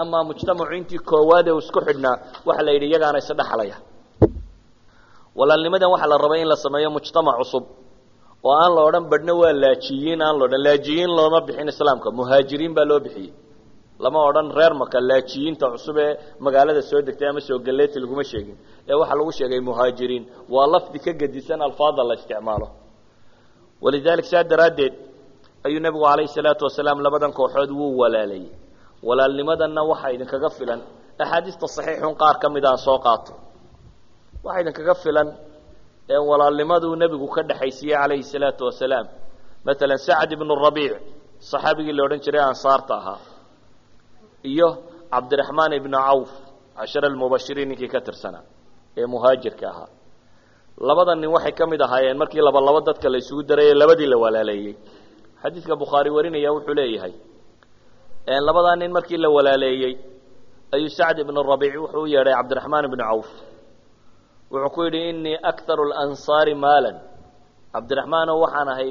amaa mujtamacu intii koowaad ee uu isku xidhnaa waxa la yidhi iyagaana isdhaxlaya walaalnimadan waxaa la rabay in la sameeyo mujtamac cusub oo aan la odhan badhna waa laajiyiin aan la odhan laajiyiin looma bixin islaamka. Muhaajiriin baa loo bixiyey. Lama odhan reer maka laajiyiinta cusub ee magaalada soo degtay ama soo galeeti laguma sheegin. Ee waxaa lagu sheegay muhaajiriin. Waa lafdi ka gedisan alfaada la isticmaalo. Walidalik saa daraaddeed ayuu nebigu calayhi salaatu wasalaam labadan kooxood wuu walaalayey walaalnimadanna waxaa idinkaga filan axaadiista saxiixun qaar ka mid aan soo qaato waxaa idinkaga filan walaalnimaduu nebigu ka dhexaysiiyey calayhi salaatu wasalaam. Maalan sacd ibnu rabiic saxaabigii la odhan jiray ansaarta ahaa. Iyo cabdiraxmaan ibnu cawf cashara almubashiriin ninkii ka tirsanaa ee muhaajirka ahaa. Labada nin waxay ka mid ahaayeen markii laba labo dadka la isugu darayee labadii la walaaleeyey. Xadiidka bukhaari warinaya wuxuu leeyahay labadaa nin markii la walaaleeyey ayuu sacd ibnu rabiic wuxuu yeedhay cabdiraxmaan ibnu cawf wuxuu ku yidhi inii akharu lansaari maalan. Cabdiraxmaanow waxaan ahay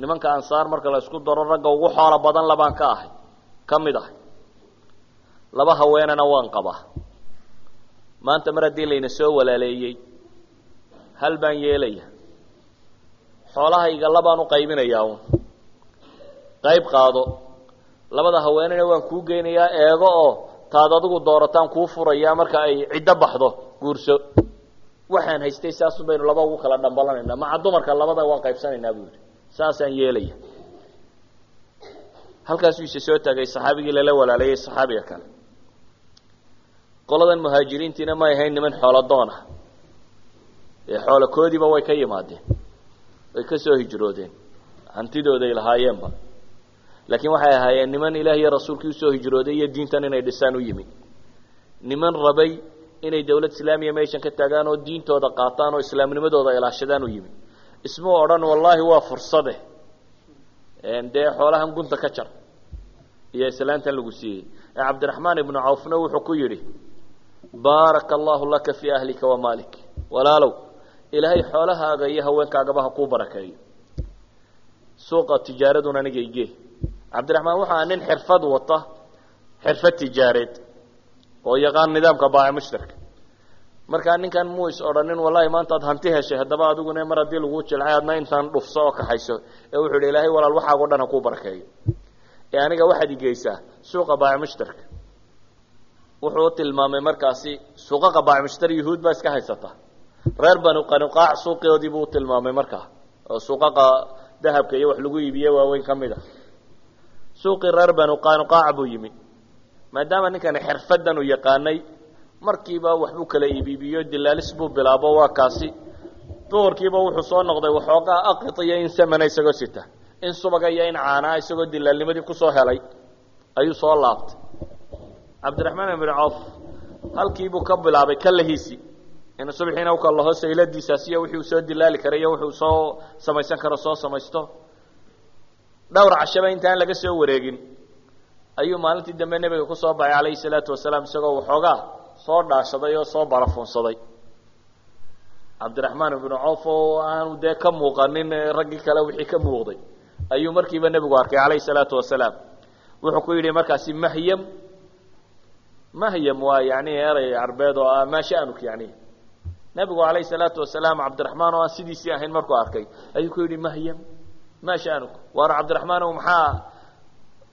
nimanka ansaar marka la isku daro ragga ugu xoolo badan labaan ka ahay ka mid ahay. Laba haweenana waan qabaa. Maanta mar haddii layna soo walaaleeyey hal baan yeelaya xoolahayga labaan u qaybinayaa un qayb qaado. Labada haweenena waan kuu geynayaa eego oo taad adigu doorataan kuu furayaa marka ay ciddo baxdo guurso waxaan haystay saasu baynu laba ugu kala dhambalanaynaa maca dumarka labada waan qaybsanaynaa buu yidhi. Saasaan yeelaya. Halkaasuu ise soo taagay saxaabigii lala walaalayay saxaabiga kale. Qoladan muhaajiriintiina may ahayn niman xoolodoon ah. Ee xoolokoodiiba way ka yimaadeen. Way ka soo hijroodeen. Hantidooday lahaayeenba. Laakiin waxay ahaayeen niman ilaah iyo rasuulkii u soo hijrooday iyo diintan inay dhisaan u yimid. Niman rabay inay dawlad islaamiya meeshan ka taagaan oo diintooda qaataan oo islaamnimadooda ilaashadaan u yimid. Ismuu odhan wallaahi waa fursade dee xoolahan gunta ka jar. Iyo islaantan lagu siiyey. Ee cabdiraxmaan ibnu cawfna wuxuu ku yidhi baaraka allahu laka fii ahlika wa maalik. Walaalow ilaahay xoolahaaga iyo haweenkaagaba ha kuu barakeeyo. Suuqa tijaaraduna aniga igee cabdiraxmaan waxaa nin xirfad wata xirfad tijaareed oo yaqaan nidaamka baaci mushtarka markaa ninkan muu is odhanin wallahi maanta ad hanti heshay haddaba adiguna mar haddii laguu jilcay adna intaan dhufso oo kaxayso. Ee wuxuu yidhi ilaahay walaal waxaago dhan ha kuu barakeeyo ee aniga waxaad igeysaa suuqa baaci mushtarka wuxuu tilmaamay markaasi suuqaqa baaci mushtar yahuud baa iska haysata. Reer banu qanuqaac suuqoodii buu utilmaamay markaa oo suuqaqa dahabka iyo wax lagu iibiye waaweyn ka mid a suuqii reer banu qanuqaac buu yimi maadaama ninkani xirfadan uu yaqaanay markiiba waxbuu kala iibiibiyo dilaalis buu bilaabo waa kaasi. Duhurkiiba wuxuu soo noqday waxoogaa aqit iyo in samana isagoo sita in subaga iyo in caanaa isagoo dilaalnimadii ku soo helay ayuu soo laabtay. Cabdiraxmaan ibnu cawf halkiibuu ka bilaabay kalahiisi inuu subxiina ukalaho sayladiisaas iyo wixii uu soo dilaali karay iyo wuxuu soo samaysan karo soo samaysto. Dhowr cashaba intaan laga soo wareegin ayuu maalintii dambe nebiga ku soo baxay calayhi salaatu wasalaam isagoo waxoogaa soo dhaashaday oo soo barafunsaday cabdiraxmaan ibnu cawf oo aanu dee ka muuqanin raggii kale wixii ka muuqday ayuu markiiba nebigu arkay calayhi salaatu wasalaam. Wuxuu ku yidhi markaasi mahyam mahyam waa yani erey carbeed oo ah maa sha'nuk yani nebigu calayhi salaatu wasalaam cabdiraxmaan oo aan sidiisii ahayn markuu arkay. Ayuu ku yidhi mahyam maa sha'nuk waana cabdiraxmaanow maxaa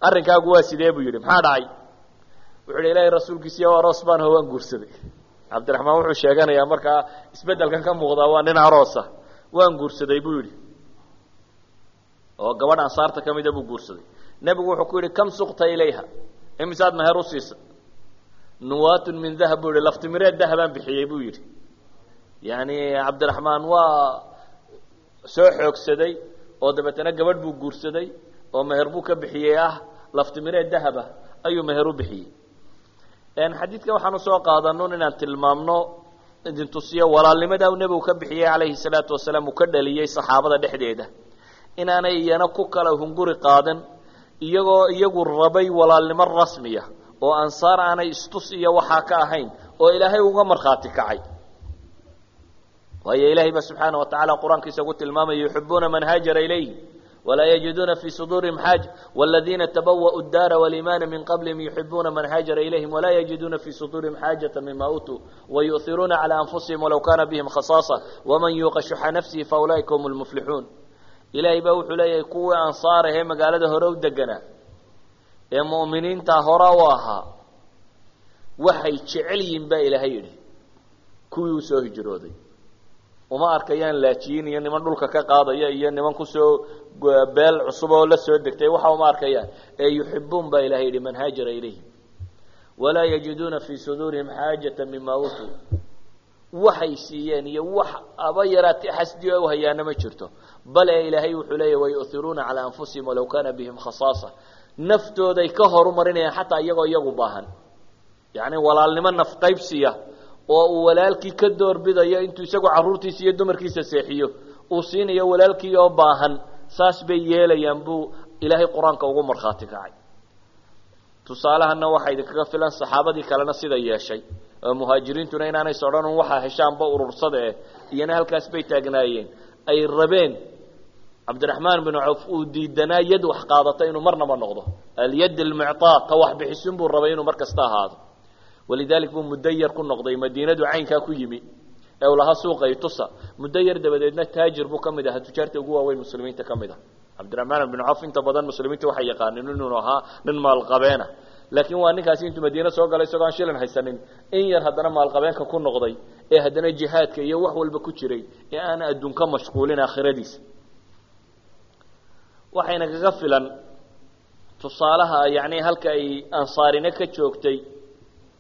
arrinkaagu waa sidee buu yidhi? Maxaa dhacay? Wuxuu yidhi ilaahay rasuulkiisiiyo aroos baan ho waan guursaday. Cabdiraxmaan wuxuu sheeganayaa markaa isbeddelkan ka muuqdaa waa nin aroosa. Waan guursaday buu yidhi. Oo gabadh ansaarta ka mida buu guursaday. Nebigu wuxuu ku yidhi kam sukta ilayha? Imisaad meher u siisa. Nuwaatun min dahab buu yihi laftimireed dahabaan bixiyey buu yidhi. Yani cabdiraxmaan waa soo xoogsaday oo dabeetana gabadh buu guursaday oo meher buu ka bixiyey ah laftimireed dahaba ayuu meher u bixiyey xadiidka waxaan u soo qaadanun inaan tilmaamno idin tusiyo walaalnimada nebigu ka bixiyey calayhi salaatu wasalaam uu ka dhaliyey saxaabada dhexdeeda. Inaanay iyana ku kala hunguri qaadan iyagoo iyagu rabay walaalnimo rasmiya oo ansaar aanay istus iyo waxaa ka ahayn oo ilaahay uga markhaati kacay. Waayo ilaahay ba subxaana watacaala qur'aankiisa ku tilmaamaya yuxibuuna man haajara ilayhi walaa yajiduuna fii suduurihim xaaja wاladiina tabawa'u daara walimaana min qablihim yuxibuuna man haajara ilayhim walaa yajiduuna fii suduurihim xaajata mima uutuu wayu'iruuna calى anfusihim walow kana bihim khasaasa waman yuuqa shuxa nafsihi faulaئika hum lmuflixuun ilaahay baa wuxuu leeyahay kuwii ansaarahee magaalada hore u deganaa ee mu'miniinta hora u ahaa waxay jecel yihin baa ilaahay yidhi kuwii u soo hijrooday uma arkayaan laajiyin iyo niman dhulka ka qaadaya iyo niman ku soo beel cusub oo la soo degtay waxa uma arkayaan. Ee yuxibuun baa ilahay yidhi man haajara ilayhim walaa yajiduuna fii suduurihim xaajata mima utuu waxay siiyeen iyo wax aba yaraatee xasdi o hayaana ma jirto. Bale ilaahay wuxuu leeyahy wayu'iruuna calaa anfusihim walaw kana bihim khasaasa. Naftooday ka horumarinayaan xataa iyagoo iyagu baahan. Yacni walaalnimo nafqaybsiya oo uu walaalkii ka doorbidayo intuu isagu carruurtiisa iyo dumarkiisa seexiyo uu siinayo walaalkii oo baahan saas bay yeelayaan buu ilaahay qur'aanka ugu markhaati kacay. Tusaalahana waxaa idinkaga filan saxaabadii kalena sida yeeshay oo muhaajiriintuna inaanay sodhanun waxaa heshaanba urursada eh iyana halkaas bay taagnaayeen. Ay rabeen cabdiraxmaan binu cawf uu diidanaa yad wax qaadata inuu marnaba noqdo. Alyad almuctaa ta wax bixisun buu rabay inuu mar ahaado walidalik buu muddo yar ku noqday madiinadu caynkaa ku yimi ee uu lahaa suuqay tusa muddo yar dabadeedna taajir buu ka mid ahaa tujaarta ugu waaweyn muslimiinta ka mid ah cabdiraxmaan binu cawf inta badan muslimiinta waxay yaqaaneen inuu ahaa nin maalqabeena laakiin waa ninkaasi intuu madiine soo galay isagoo aan shilin haysanin in yar haddana maalqabeenka ku noqday ee haddana jihaadka iyo wax walba ku jiray ee aan adduun ka mashquulin aakhiradiisa waxayna kaga filan tusaalaha yacni halka ay ansaarine ka joogtay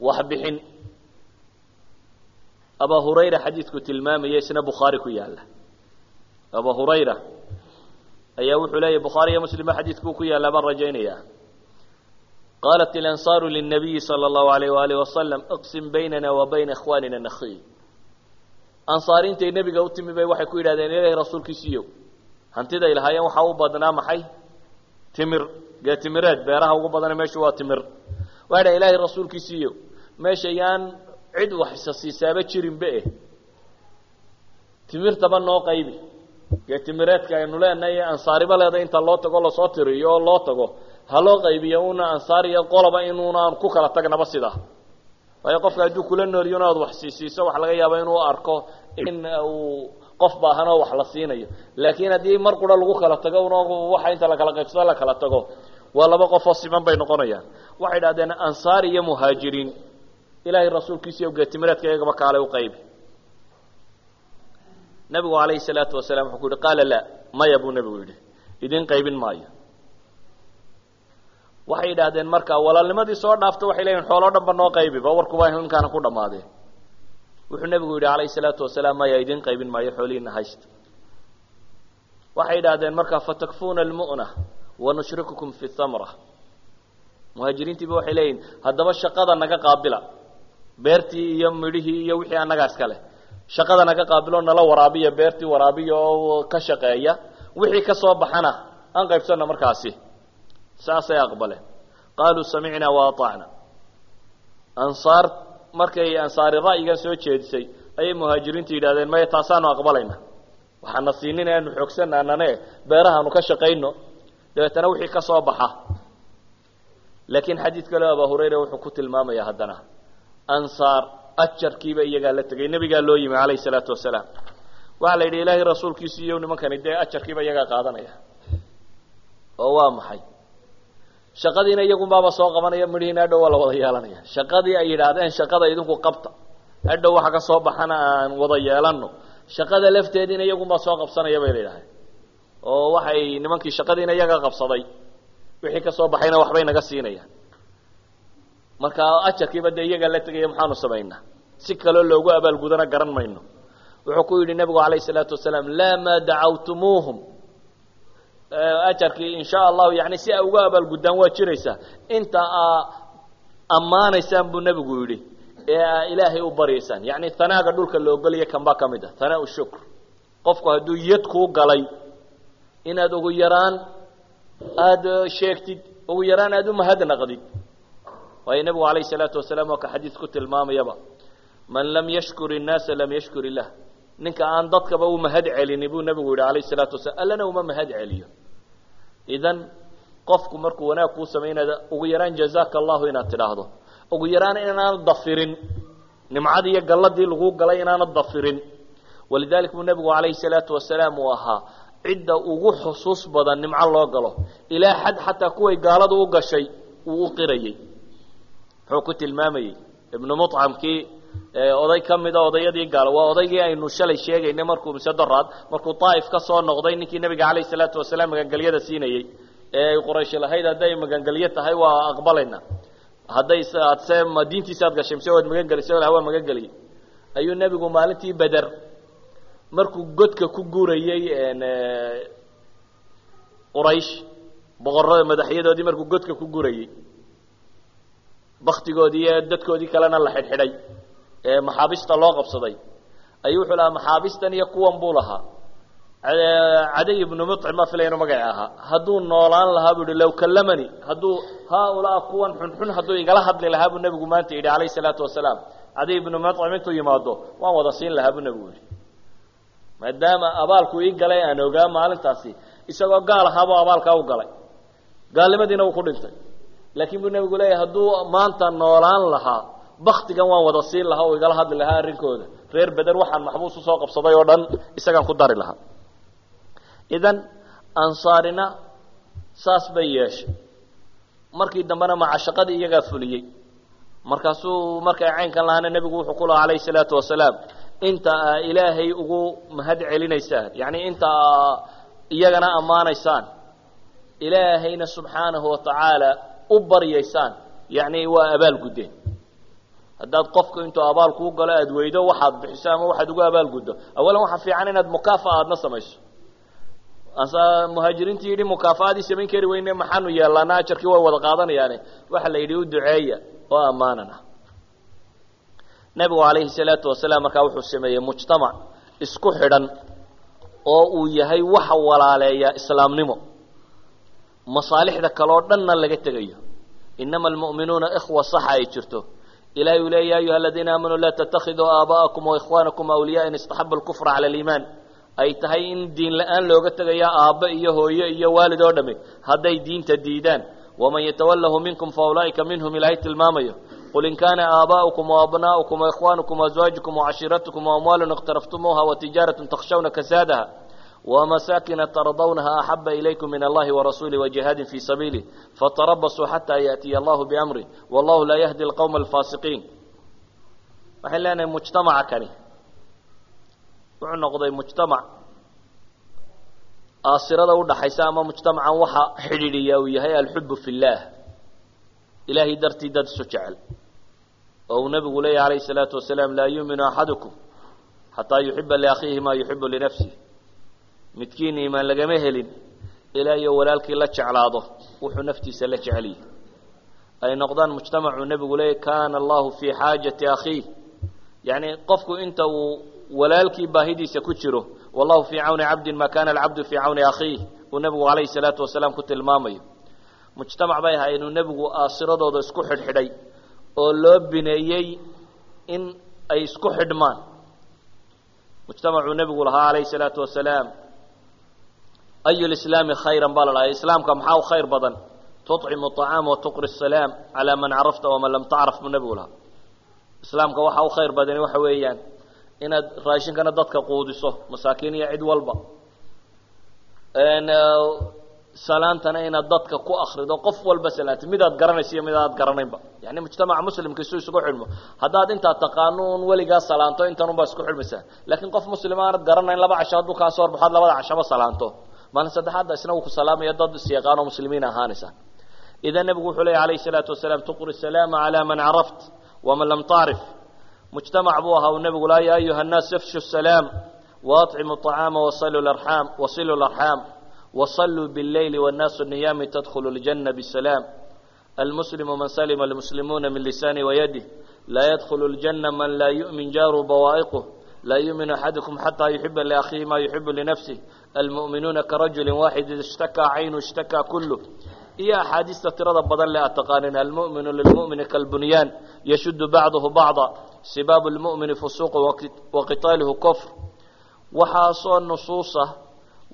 waxbixin aba hurayra xadiidku tilmaamaya isna bukhaari ku yaalla. Aba hurayra ayaa wuxuu leeyahy bukhaari iyo muslim ba xadiidkuu ku yaalla baan rajaynayaa. Qaalat ilansaaru linabiyi sala allahu alayh waalih wasalam iqsim baynana wa bayna ikhwanina nakhiil ansaarintay nebiga u timi bay waxay ku yidhahdeen ilahay rasuulkiisiiyow hantiday lahaayeen waxaa u badnaa maxay? Timir geetimireed beeraha ugu badana meeshu waa timir. Waxay dhahen ilaahay rasuulkiisiiyo meesha yaan cid wax isa siisaaba jirinba eh. Timirtaba noo qaybi. Geetimireedka aynu leenahay ansaariba leeda inta loo tago la soo tiriyo oo loo tago. Ha loo qaybiyo una ansaar iyo qoloba inuunaan ku kala tagnaba sidaa waayo qofka hadduu kula noolyo inaad wax siisiiso waxa laga yaaba inuu arko in uu qof baahan oo wax la siinayo. Laakiin haddii mar qura lagu kala tago un waxa inta lakala qaybsado la kala tago. Waa laba qof oo siman bay noqonayaan. Waxay idhahdeen ansaar iyo muhaajiriin ilaahay rasuulkiisiiyo geetimireedka iyagaba kaale u qaybi. Nabigu calayhi salaatu wasalaam wuxuu ku yihi qaala laa maya buu nebigu yidhi. Idin qaybin maayo. Waxay yidhaahdeen marka walaalnimadii soo dhaafta waxay leeyihiin xooloo dhan ba noo qaybiba warkuba inkaana ku dhammaadeen. Wuxuu nebigu yidhi calayhi salaatu wasalaam maya idin qaybin maayo xoolihiina haysta. Waxay yidhaahdeen marka fatakfuuna almu'na wanushrikukum fi thamra. Muhaajiriintiiba waxay leeyihiin haddaba shaqada naga qaabila beertii iyo midhihii iyo wixii annagaa iska leh. Shaqada naga qaabilo nala waraabiya beertii waraabiya oo ka shaqeeya wixii ka soo baxana aan qaybsanna markaasi. Saasay aqbaleen. Qaaluu samicnaa wa aطacna ansaar markay ansaari ra'yigan soo jeedisay ayay muhaajiriintu yidhahdeen maya taasaanu aqbalayna. Waxaana siinin aanu xoogsanna anane beerahaanu ka shaqayno. Dabeetana wixii ka soo baxa. Laakiin xadiid kaleo abaa hurayra wuxuu ku tilmaamaya haddana ansaar ajarkiiba iyagaa la tegay. Nebigaa loo yimi calayhi salaatu wasalaam waxaa la yidhi ilaahay rasuulkiisu iyo nimankani dee ajarkiiba iyagaa qaadanaya. Oo waa maxay? Shaqadiina iyagunbaaba soo qabanaya midhihiina hadhow waa la wada yeelanaya shaqadii ay yidhaahdeen shaqada idinku qabta. Hadhow waxa ka soo baxana aan wada yeelano shaqada lafteediina iyagunbaa soo qabsanaya bay la yidhahdeen oo waxay nimankii shaqadiina iyaga qabsaday. Wixii ka soo baxayna waxbay naga siinayaan marka ajarkiiba dee iyagaa la tegaya maxaanu samaynaa? Si kaloo loogu abaalgudana garan mayno. Wuxuu ku yidhi nebigu calayh isalaatu wasalaam laa maa dacawtumuuhum. Ajarkii in sha allahu yani si a uga abaalguddaan waa jiraysaa. Inta aa ammaanaysaan buu nebigu yidhi ee aa ilaahay u baryaysaan. Yani hanaaga dhulka la ogolaya kan baa ka mid ah hanaa shukr. Qofku hadduu yad kuu galay inaad ugu yaraan aada sheegtid ugu yaraan aada u mahadnaqdid waayo nebigu calayh salaatu wasalaam waa ka xadiid ku tilmaamayaba man lam yashkur innaasa lam yashkur illah. Ninka aan dadkaba u mahad celini buu nebigu yidhi calayh salaatu wasalaam allana uma mahad celiyo. Idan qofku markuu wanaag kuu samaynaada ugu yaraan jazaaka allahu inaad tidhaahdo. Ugu yaraan inaanad dafirin nimcadii iyo galladii laguu galay inaanad dafirin. Walidalik buu nebigu calayhi salaatu wasalaam uu ahaa cidda ugu xusuus badan nimco loo galo. Ilaa xad xataa kuway gaaladu u gashay uu u qirayey muxuu ku tilmaamayey ibnu mucamkii oday ka mida odayadii gaalo. Waa odaygii aynu shalay sheegaynay markuu mise doraad markuu daa'if ka soo noqday ninkii nebiga calayhi salaatu wasalaam magangelyada siinayey ee ay qurayshi lahayd hadday magangelyo tahay waa aqbalayna hadday aad se ma diintiisa aad gashay mise waad magangelisay waa magangeliyey. Ayuu nebigu maalintii beder. Markuu godka ku guurayey quraysh boqorada madaxyadoodii markuu godka ku gurayey baktigoodii iyo dadkoodii kalena la xidhxidhay ee maxaabista loo qabsaday. Ayuu wuxuu lahaa maxaabistan iyo kuwan buu lahaa. Caday ibnu mucim ma filay inu magaci ahaa hadduu noolaan lahaa buu yihi low kallamani hadduu haaulaa kuwan xunxun hadduu igala hadli lahaa buu nebigu maanta yidhi calayhi salaatu wasalaam. Caday ibnu mucim intuu yimaado waan wada siin lahaa buu nebigu yihi maadaama abaalku ii galay aan ogaa maalintaasi isagoo gaal ahaabuu abaalkaa u galay. Gaalnimadiina wuu ku dhintay laakiin buu nebigu leeyahay hadduu maanta noolaan lahaa baktigan waan wada siin lahaa oo igala hadli lahaa arrinkooda. Reer beder waxaan maxbuus u soo qabsaday oo dhan isagaan ku dari lahaa. Idan ansaarina saas bay yeeshay. Markii dambena macashaqadii iyagaa fuliyey. Markaasuu markay caynkan lahaana nebigu wuxuu ku lahaa calayhi salaatu wasalaam inta aa ilaahay ugu mahad celinaysaan yacni inta aa iyagana ammaanaysaan ilaahayna subxaanahu watacaala u baryaysaan yacni waa abaal guddeen haddaad qofku intuu abaal kuu galo aada weydo waxaad bixiso ama waxaad ugu abaalguddo awalan waxaa fiican inaad mukaafa aadna samayso. Muhaajiriintii yidhi mukaafaadii samayn kari weyne maxaanu yeelaana ajarkii way wada qaadanayaane waxa la yidhi u duceeya oo ammaanan ah nebigu calayhi salaatu wasalaam markaa wuxuu sameeyey mujtamac isku xidhan oo uu yahay waxa walaaleeya islaamnimo masaalixda kaleoo dhanna laga tegayo. Inama almu'minuuna ikhwa saxa ay jirto. Ilahay uu leey ya ayuha aladiina aamanuu laa tatakiduu aabaa'akum waikhwaanakum awliyaa in istaxabu lkufra cala aliimaan ay tahay in diin la'aan looga tegaya aabbe iyo hooye iyo waalid oo dhami. Hadday diinta diidaan. Waman yatawalahu minkum fa ulaa'ika minhum ilaahay tilmaamayo. Qul in kaana aabaa'ukum waabnaa'ukum waikhwaanukum waazwaajukum wacashiiratukum waamwaalun iqtaraftumuuha watijaaratun takshawna kasaadaha ومساكن ترضونها أحب إليكم من الله ورسوله وجهاد في سبيله فتربصوا حتى يأتي الله بأمره والله لا يهدي القوم الفاسقين waxay leenahay mujtamaca kani wuxuu noqday mujtamac aasirada udhaxaysa ama mujtamacan waxa xidhiidhiya uu yahay alxubu fi اllah ilahay dartii dad isu jecel oo uu nabigu leeyahy alayh الsalaatu wasalaam laa yuminu axadukum xataa yuxiba liakhiihi ma yuxibu linafsih midkiin iimaan lagama helin ilaa iyo walaalkii la jeclaado wuxuu naftiisa la jecelyahy ay noqdaan mujtamacuu nebigu leeyay kaana allahu fii xaajati akhiih. Yacni qofku inta uu walaalkii baahidiisa ku jiro wallahu fii cawni cabdin ma kana alcabdu fii cawni akhiih uu nebigu calayhi salaatu wasalaam ku tilmaamayo. Mujtamac bay ahaa inuu nebigu aasiradooda isku xidhxidhay oo loo bineeyey in ay isku xidhmaan. Mujtamacuu nebigu lahaa calayhi salaatu wasalaam ayu lislaami khayran baa la dhahay islaamka maxaa u khayr badan tucimu طacaama watuqri salaam calaa man carafta waman lam tacraf buu nebigu lahaa islaamka waxaa u khayr badani waxa weeyaan inaad raashinkana dadka quudiso masaakiin iyo cid walba salaantana inaad dadka ku akrido qof walba salaanta midaad garanaysa iyo mid aad garanaynba yani mujtamaca muslimka isu isugu xidhmo haddaad intaa taqaano un weligaa salaanto intan unbaa isku xidhmaysaa laakiin qof muslim aanad garanayn laba casho hadduu kaa soo horbaxoad labada cashaba salaanto maalin saddexaadda isna wuu ku salaamaya dad isyaqaan oo muslimiin ahaanaysa idan nebigu wuxuu leeya alayhi salaatu wasalaam tuqri salaama calaa man caraft waman lam tacrif. Mujtamac buu ahaa uu nebigu laa ya ayuha annaas afshu salaam waطcimu acaama waam wasilu larxaam wasaluu billeyli wannaasu niyaami tadkhulu ljanna bisalaam. Almuslimu man salima almuslimuuna min lisaani wayadih laa yadkhulu ljanna man laa yu'min jaaru bawaa'iquh laa yuumin axadukum xataa yuxiba liakhiihi maa yuxibu linafsih almu'minuuna karajuli waaxid id ishtakaa caynu ishtakaa kulu iyo axaadiista tirada badan le ad taqaanin almuminu lilmumini kalbunyaan yashudu bacduhu bacda sibaabu lmumini fusuuqa waqitaaluhu kofr waxaasoo nusuusa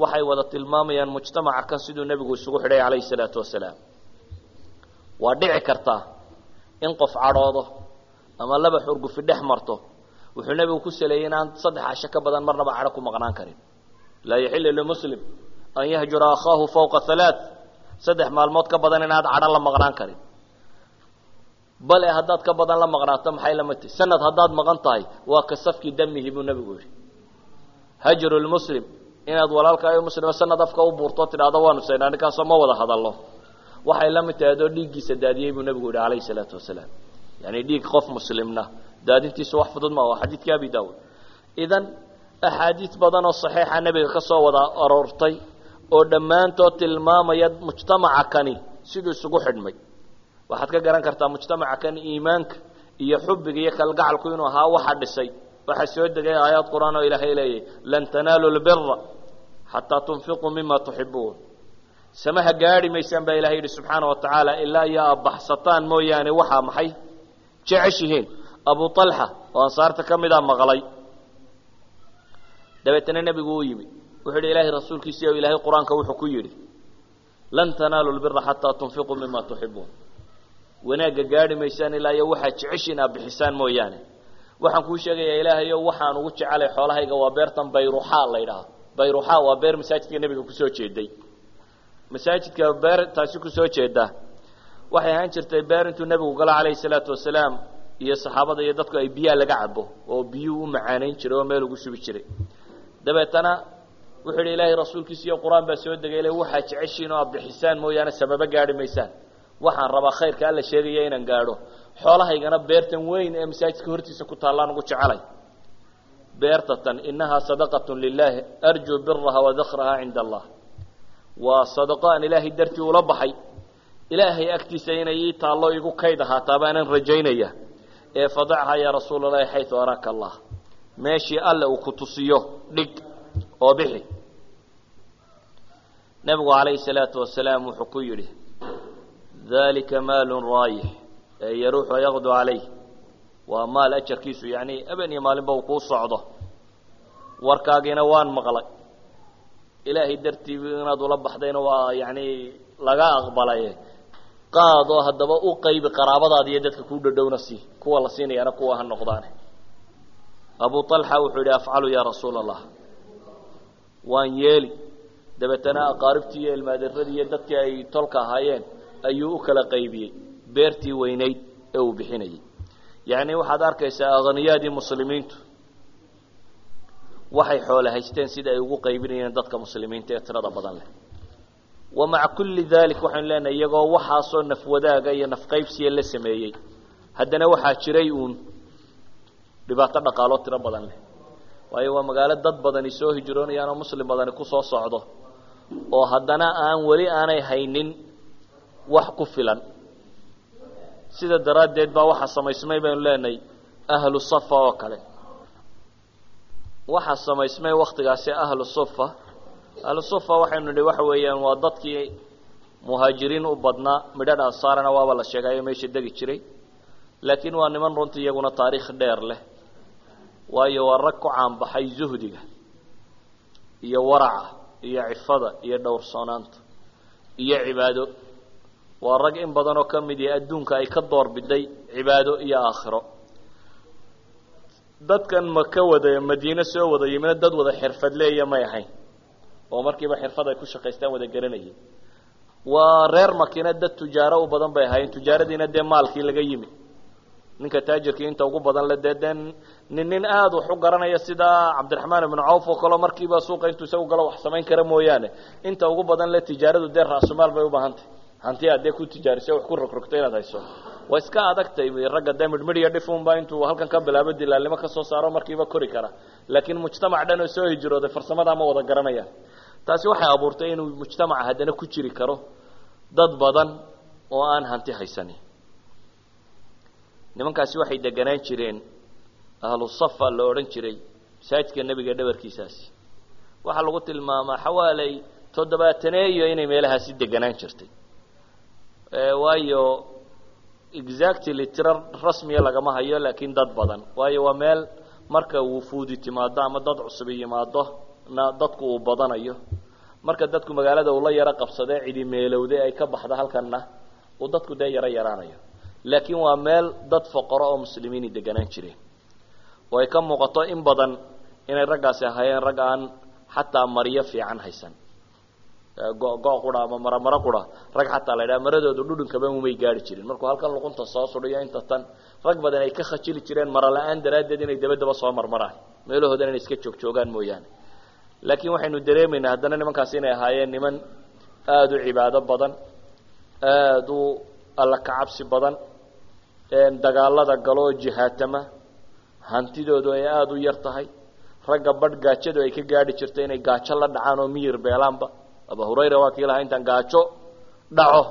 waxay wada tilmaamayaan mujtamaca kan siduu nebigu isugu xidhay calayhi salaatu wasalaam waa dhici kartaa in qof cadhoodo ama laba xurgufi dhex marto wuxuu nebigu ku saleeyey inaan saddex casho ka badan marnaba cadho ku maqnaan karin. Laa yaxilu limuslim an yahjura akhaahu fawqa halaath saddex maalmood ka badan inaad cadho la maqnaan karin. Bale haddaad ka badan la maqnaato maxay la mid tahy sanad haddaad maqan tahay waa ka safki damihi buu nebigu yihi hajru lmuslim inaad walaalkaayo muslima sanad afka u buurto tidhaahdo waanu saynaa ninkaasoo ma wada hadallo. Waxay la mid tahay adoo dhiiggiisa daadiyey buu nebigu yihi calayhi salaatu wasalaam. Yani dhiig qof muslimna daadintiisu wax fudud ma xadiidka abi daawud idan axaadiis badan oo saxiixa nebiga ka soo wada aroortay oo dhammaantood tilmaamaya mujtamaca kani siduu isugu xidhmay. Waxaad ka garan kartaa mujtamaca kan iimaanka iyo xubbiga iyo kalgacalku inuu ahaa waxa dhisay waxaa soo degay aayaad qur'aan oo ilaahay leeyahy lan tanaalu lbira xataa tunfiquu mima tuxibuun samaha gaadhi maysaan baa ilahay yidhi subxaana wa tacaala ilaa iyo abaxsataan mooyaane waxaa maxay? Jeceshihiin abu alxa oo ansaarta ka midaa maqlay dabeetana nebigu uu yimi. Wuxuu yidhi ilaahay rasuulkiisii o ilaahay qur'aanka wuxuu ku yidhi lan tanaalu lbira xataa tunfiquu mima tuxibuun wanaagga gaadhi maysaan ilaa iyo waxaad jeceshiin aad bixisaan mooyaane. Waxaan kuu sheegayaa ilaahayo waxaan ugu jecelay xoolahayga waa beertan bayruxa la yidhaahdo. Bayruxa waa beer masaajidka nebiga ku soo jeeday. Masaajidka beer taasi ku soo jeeda waxay ahaan jirtay beer intuu nebigu galo calayhi salaatu wasalaam iyo saxaabada iyo dadku ay biyaha laga cabo oo biyuhu u macaanayn jiray oo meel ugu shubi jiray. Dabeetana wuxuu yidhi ilaahay rasuulkiisa iyo qur'aan baa soo degay le waxaad jeceshiin oo aad bixisaan mooyaane sababo gaadhi maysaan. Waxaan rabaa khayrka alla sheegaya inaan gaadho. Xoolahaygana beertan weyn ee masaajidka hortiisa ku taallaan ugu jecelay beertatan inahaa sadaqatun lilaahi arjuu biraha wadakraha cinda allah waa sadaqo aan ilaahay dartii ula baxay. Ilaahay agtiisa inay ii taallo igu kayd ahaataa baanan rajaynaya ee fadachaa yaa rasuula allahi xayu araaka allah. Meeshii alle uu ku tusiyo dhig oo bixi. Nebigu calayhi salaatu wasalaam wuxuu ku yidhi dalika maalun raayix ee yaruuxu yaqdu calayh waa maal ajarkiisu yani haben iyo maalinba uu kuu socdo. Warkaagiina waan maqlay. Ilaahay dartii inaad ula baxdayna waa yani laga aqbalay qaadoo haddaba u qaybi qaraabadaada iyo dadka kuu dhadhowna sii kuwa la siinayaana kuwa ha noqdaane. Abu alxa wuxuu yidhi afcalu yaa rasuula allah waan yeeli. Dabeetana aqaaribtii iyo ilmaaderadii iyo dadkii ay tolka ahaayeen ayuu u kala qaybiyey. Beertii weynayd ee uu bixinayay. Yacni waxaad arkaysaa akhniyaadii muslimiintu. Waxay xoole haysteen sida ay ugu qaybinayeen dadka muslimiinta ee tirada badan leh wa maca kulli dalik waxaynu leenahay iyagoo waxaasoo nafwadaaga iyo nafqaybsiya la sameeyey. Haddana waxaa jiray uun dhibaato dhaqaaloo tiro badan leh. Waayo waa magaalo dad badani soo hijroonayaan oo muslim badani ku soo socdo. Oo haddana aan weli aanay haynin wax ku filan. Sida daraaddeed baa waxaa samaysmay baynu leenahay ahlu safa oo kale. Waxaa samaysmay waktigaasi ahlu sufa ahlusufa waxaynu nidhi waxa weeyaan waa dadkii muhaajiriin u badnaa midhadha ansaarana waaba la sheegayo meesha degi jiray. Laakiin waa niman runtii iyaguna taariikh dheer leh. Waayo waa rag ku caanbaxay zuhdiga iyo waraca iyo cifada iyo dhowrsoonaanta iyo cibaado. Waa rag in badan oo ka mid adduunka ay ka door biday cibaado iyo aakhiro. Dadkan maka wada madiine soo wada yimina dad wada xirfadleeya may ahayn oo markiiba xirfad ay ku shaqaystaan wada garanayay waa reer makina dad tujaaro u badan bay ahaayeen. Tujaaradiina dee maalkii laga yimi. Ninka taajirkii inta ugu badan le dee nin nin aada wax u garanaya sida cabdiraxmaan ibnu cawf oo kaleo markiiba suuqa intuu isagu galo wax samayn kara mooyaane. Inta ugu badan le tijaaradu dee ra'sumaal bay ubaahantahy hanti aad ku tijaariso wax ku rogrogto inaad hayso. Waa iska adagtay ragga dee midhmidhiya dhifunba intuu halkan ka bilaabo dilaalnimo ka soo saaro markiiba kori kara. Laakiin mujtamac dhan oo soo hijrooday farsamadaa ma wada garanayaan taasi waxay abuurtay inuu mujtamaca haddana ku jiri karo dad badan oo aan hanti haysanin nimankaasi waxay deganaan jireen ahlu safa la odhan jiray masaajidka nebiga dhabarkiisaasi. Waxaa lagu tilmaamaa xawaaley toddobaataneeyo inay meelahaasi deganaan jirtay. Waayo exactly tiro rasmiya lagama hayo laakiin dad badan. Waayo waa meel marka wufuudi timaado ama dad cusub yimaado na dadku uu badanayo. Marka dadku magaalada uu la yaro qabsadee cidi meelowde ay ka baxda halkanna uu dadku dee yaro yaraanayo laakiin waa meel dad foqoro oo muslimiini deganaan jireen oo ay ka muuqato in badan inay raggaasi ahaayeen rag aan xataa maryo fiican haysan. Go- go- qura ama maro qura rag xataa la idhaha maradoodu dhudhunkaba umay gaari jirin. Markuu halkan luqunta soo sudhiyo inta tan rag badan ay ka khajili jireen maro la'aan daraaddeed inay dabadaba soo marmaraan. Meelahoodan inay iska joogjoogaan mooyaane laakiin waxaynu dareemaynaa haddana nimankaasi inay ahaayeen niman aada u cibaado badan aada u alla kacabsi badan dagaalada galoo jihaatama hantidoodu ay aada u yar tahay ragga badh gaajadu ay ka gaadhi jirto inay gaajo la dhacaan oo miyir beelaanba. Aba hurayra waa kii lahaa intaan gaajo dhaco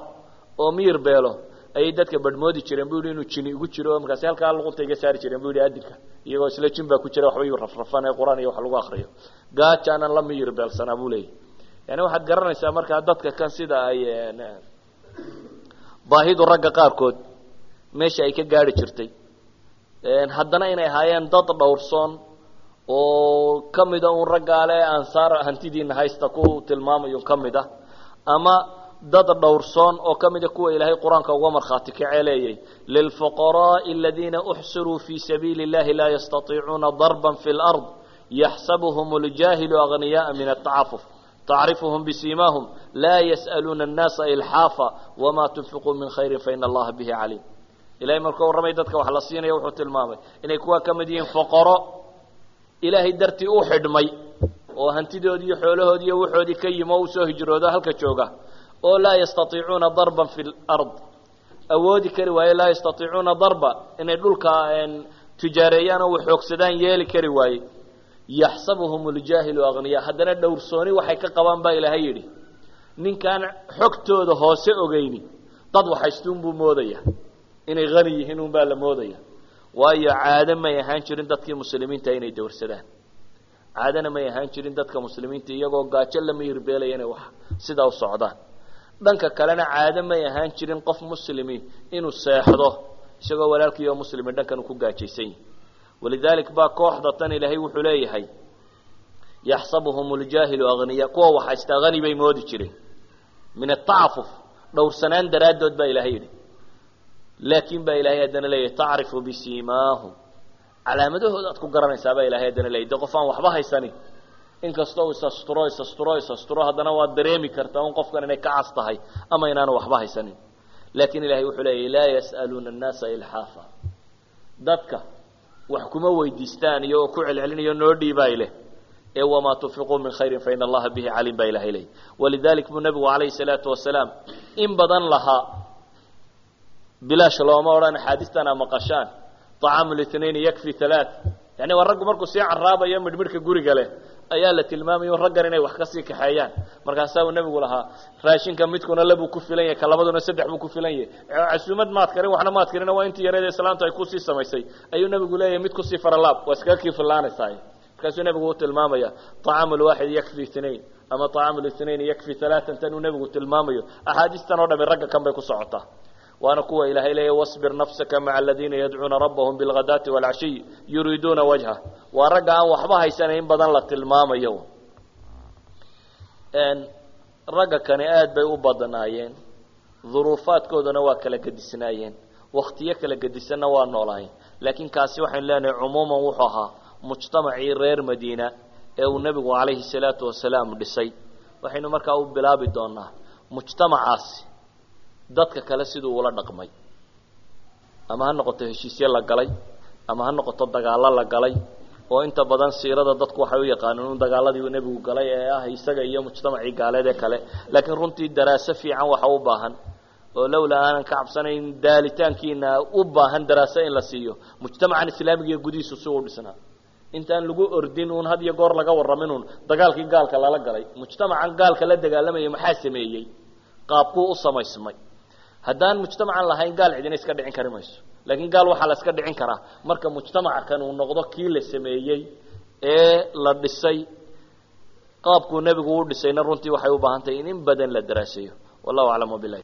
oo miyir beelo ayay dadka badhmoodi jireen bu inuu jini ugu jiro oo markaasi halkaa luqunta iga saari jireen bu adinka iyagoo isla jin baa ku jira waxba yu rafrafan qur'aan iyo wax lagu akriyo gaajaanan la miyir beelsanaa buu leeyahy yani waxaad garanaysaa markaa dadka kan sida ay baahidu ragga qaarkood meesha ay ka gaari jirtay. Haddana inay ahaayeen dad dhowrsoon oo ka mida un raggaale ansaar hantidiina haysta ku tilmaamayo ka mid ah ama dad dhowrsoon oo ka mida kuwa ilaahay qur-aanka uga markhaati kacee leeyay lilfuqaraai aladiina uxsiruu fii sabiili اllahi laa yastaiicuuna darba fi lard yaxsabuhum اljaahilu agniyaءa min atacafuf tacrifuhum bisiimaahum laa yas'aluuna الnaasa ilxaafa wama tunfiquu min khayri faina allaha bihi caliim ilahay markuu warramay dadka wax la siinaya wuxuu tilmaamay inay kuwa ka mid yihiin foqoro ilaahay dartii u xidhmay oo hantidoodii iyo xoolahoodii iyo waxoodii ka yimi oo usoo hijroodo halka jooga oo laa yastaiicuuna darban fi lard awoodi kari waaye laa yastaiicuuna darba inay dhulka tijaareeyaan oo waxoogsadaan yeeli kari waaye. Yaxsabuhum ljaahilu agniya haddana dhowrsooni waxay ka qabaan baa ilaahay yidhi ninkaan xogtooda hoose ogeyni dad waxaystuunbuu moodaya. Inay hani yihiin un baa la moodaya. Waayo caado may ahaan jirin dadkii muslimiinta inay dowrsadaan caadona may ahaan jirin dadka muslimiinta iyagoo gaajo la miyirbeelaya inay wax sidaa u socdaan dhanka kalena caado may ahaan jirin qof muslimi inuu seexdo isagoo walaalkiioo muslimi dhankan ku gaajaysan yahi walidalik baa kooxda tan ilaahay wuxuu leeyahay yaxsabuhum ljaahilu agniya kuwa waxhaystaa hani bay moodi jireen. Min atacafuf dhowrsanaan daraaddood baa ilahay yidhi. Laakin baa ilahay haddana leeyahay tacrifu bisiimaahum calaamadahooda aad ku garanaysaa baa ilahay haddana leeyahy de qof aan waxba haysanin inkastoo isasturo isasturo isasturo haddana waa dareemi kartaa un qofkan inay ka cas tahay ama inaanu waxba haysanin. Laakiin ilahay wuxuu leeyahy laa yas'aluuna annaasa ilxaafa dadka wax kuma weydiistaan iyo ku celcelinayo noo dhiibay leh. Ee wamaa tunfiquu min khayrin fa allaha bihi caliim baa ilahay leeyay walidalik buu nabigu calayhi salaatu wasalaam in badan lahaa bilaash looma odhan axaadiistana maqashaan. Acaamu litnain yakfi alaat yani waa raggu markuu sii caraabayo midhmidhka guriga leh ayaa la tilmaamayo raggan inay wax kasii kaxeeyaan markaasaa uu nebigu lahaa raashinka midkuna labuu ku filan yahay ka labaduna saddex buu ku filan yahay casuumad maad karin waxna maad karina waa intii yareed islaamtu ay kusii samaysay ayuu nebigu leeyahay mid kusii faralaab waa iskaga kii fillaanaysaa markaasuu nebigu u tilmaamaya طacaamu اlwaaxid yakfi اثnain ama طacaamu الاثnain yakfi ثaلaثan tan uu nebigu tilmaamayo axaadiistan oo dhami ragga kan bay ku socotaa waana kuwa ilaahay leeya wabir nafsaka maca aladiina yadcuuna rabbahum bilhadaati wاlcashiy yuriiduuna wajha. Waa ragga aan waxba haysana badan la tilmaamayo. Ragga kani aad bay u badnaayeen. Duruufaadkoodana waa kala gedisnaayeen. Waktiyo kala gedisanna waa noolaayeen. Laakiin kaasi waxaynu leenahay cumuuman wuxuu ahaa mujtamacii reer madiina ee uu nebigu calayhi salaatu wasalaam dhisay. Waxaynu markaa u bilaabi doonaa mujtamacaasi dadka kale siduu ula dhaqmay. Ama ha noqoto heshiisye la galay ama ha noqoto dagaallo la galay oo inta badan siirada dadku waxay u yaqaaneen un dagaaladii nebigu galay ee ah isaga iyo mujtamacii gaaleed ee kale. Laakiin runtii daraaso fiican waxa u baahan oo lowlaa aanan ka cabsanayn daalitaankiina u baahan daraaso in la siiyo. Mujtamacan islaamiga iyo gudihiisu si uu dhisnaa. Intaan lagu ordin uun had iyo goor laga warramin uun dagaalkii gaalka lala galay. Mujtamacan gaalka la dagaalamaya maxaa sameeyey? Qaabkuu u samaysmay haddaan mujtamacan lahayn gaal cidina iska dhicin kari mayso. Laakiin gaal waxaa la iska dhicin karaa. Marka mujtamaca kan uu noqdo kii la sameeyey ee la dhisay qaabkuu nebigu u dhisayna runtii waxay u baahan tahay in in badan la daraaseeyo wallahu aclam wabilahi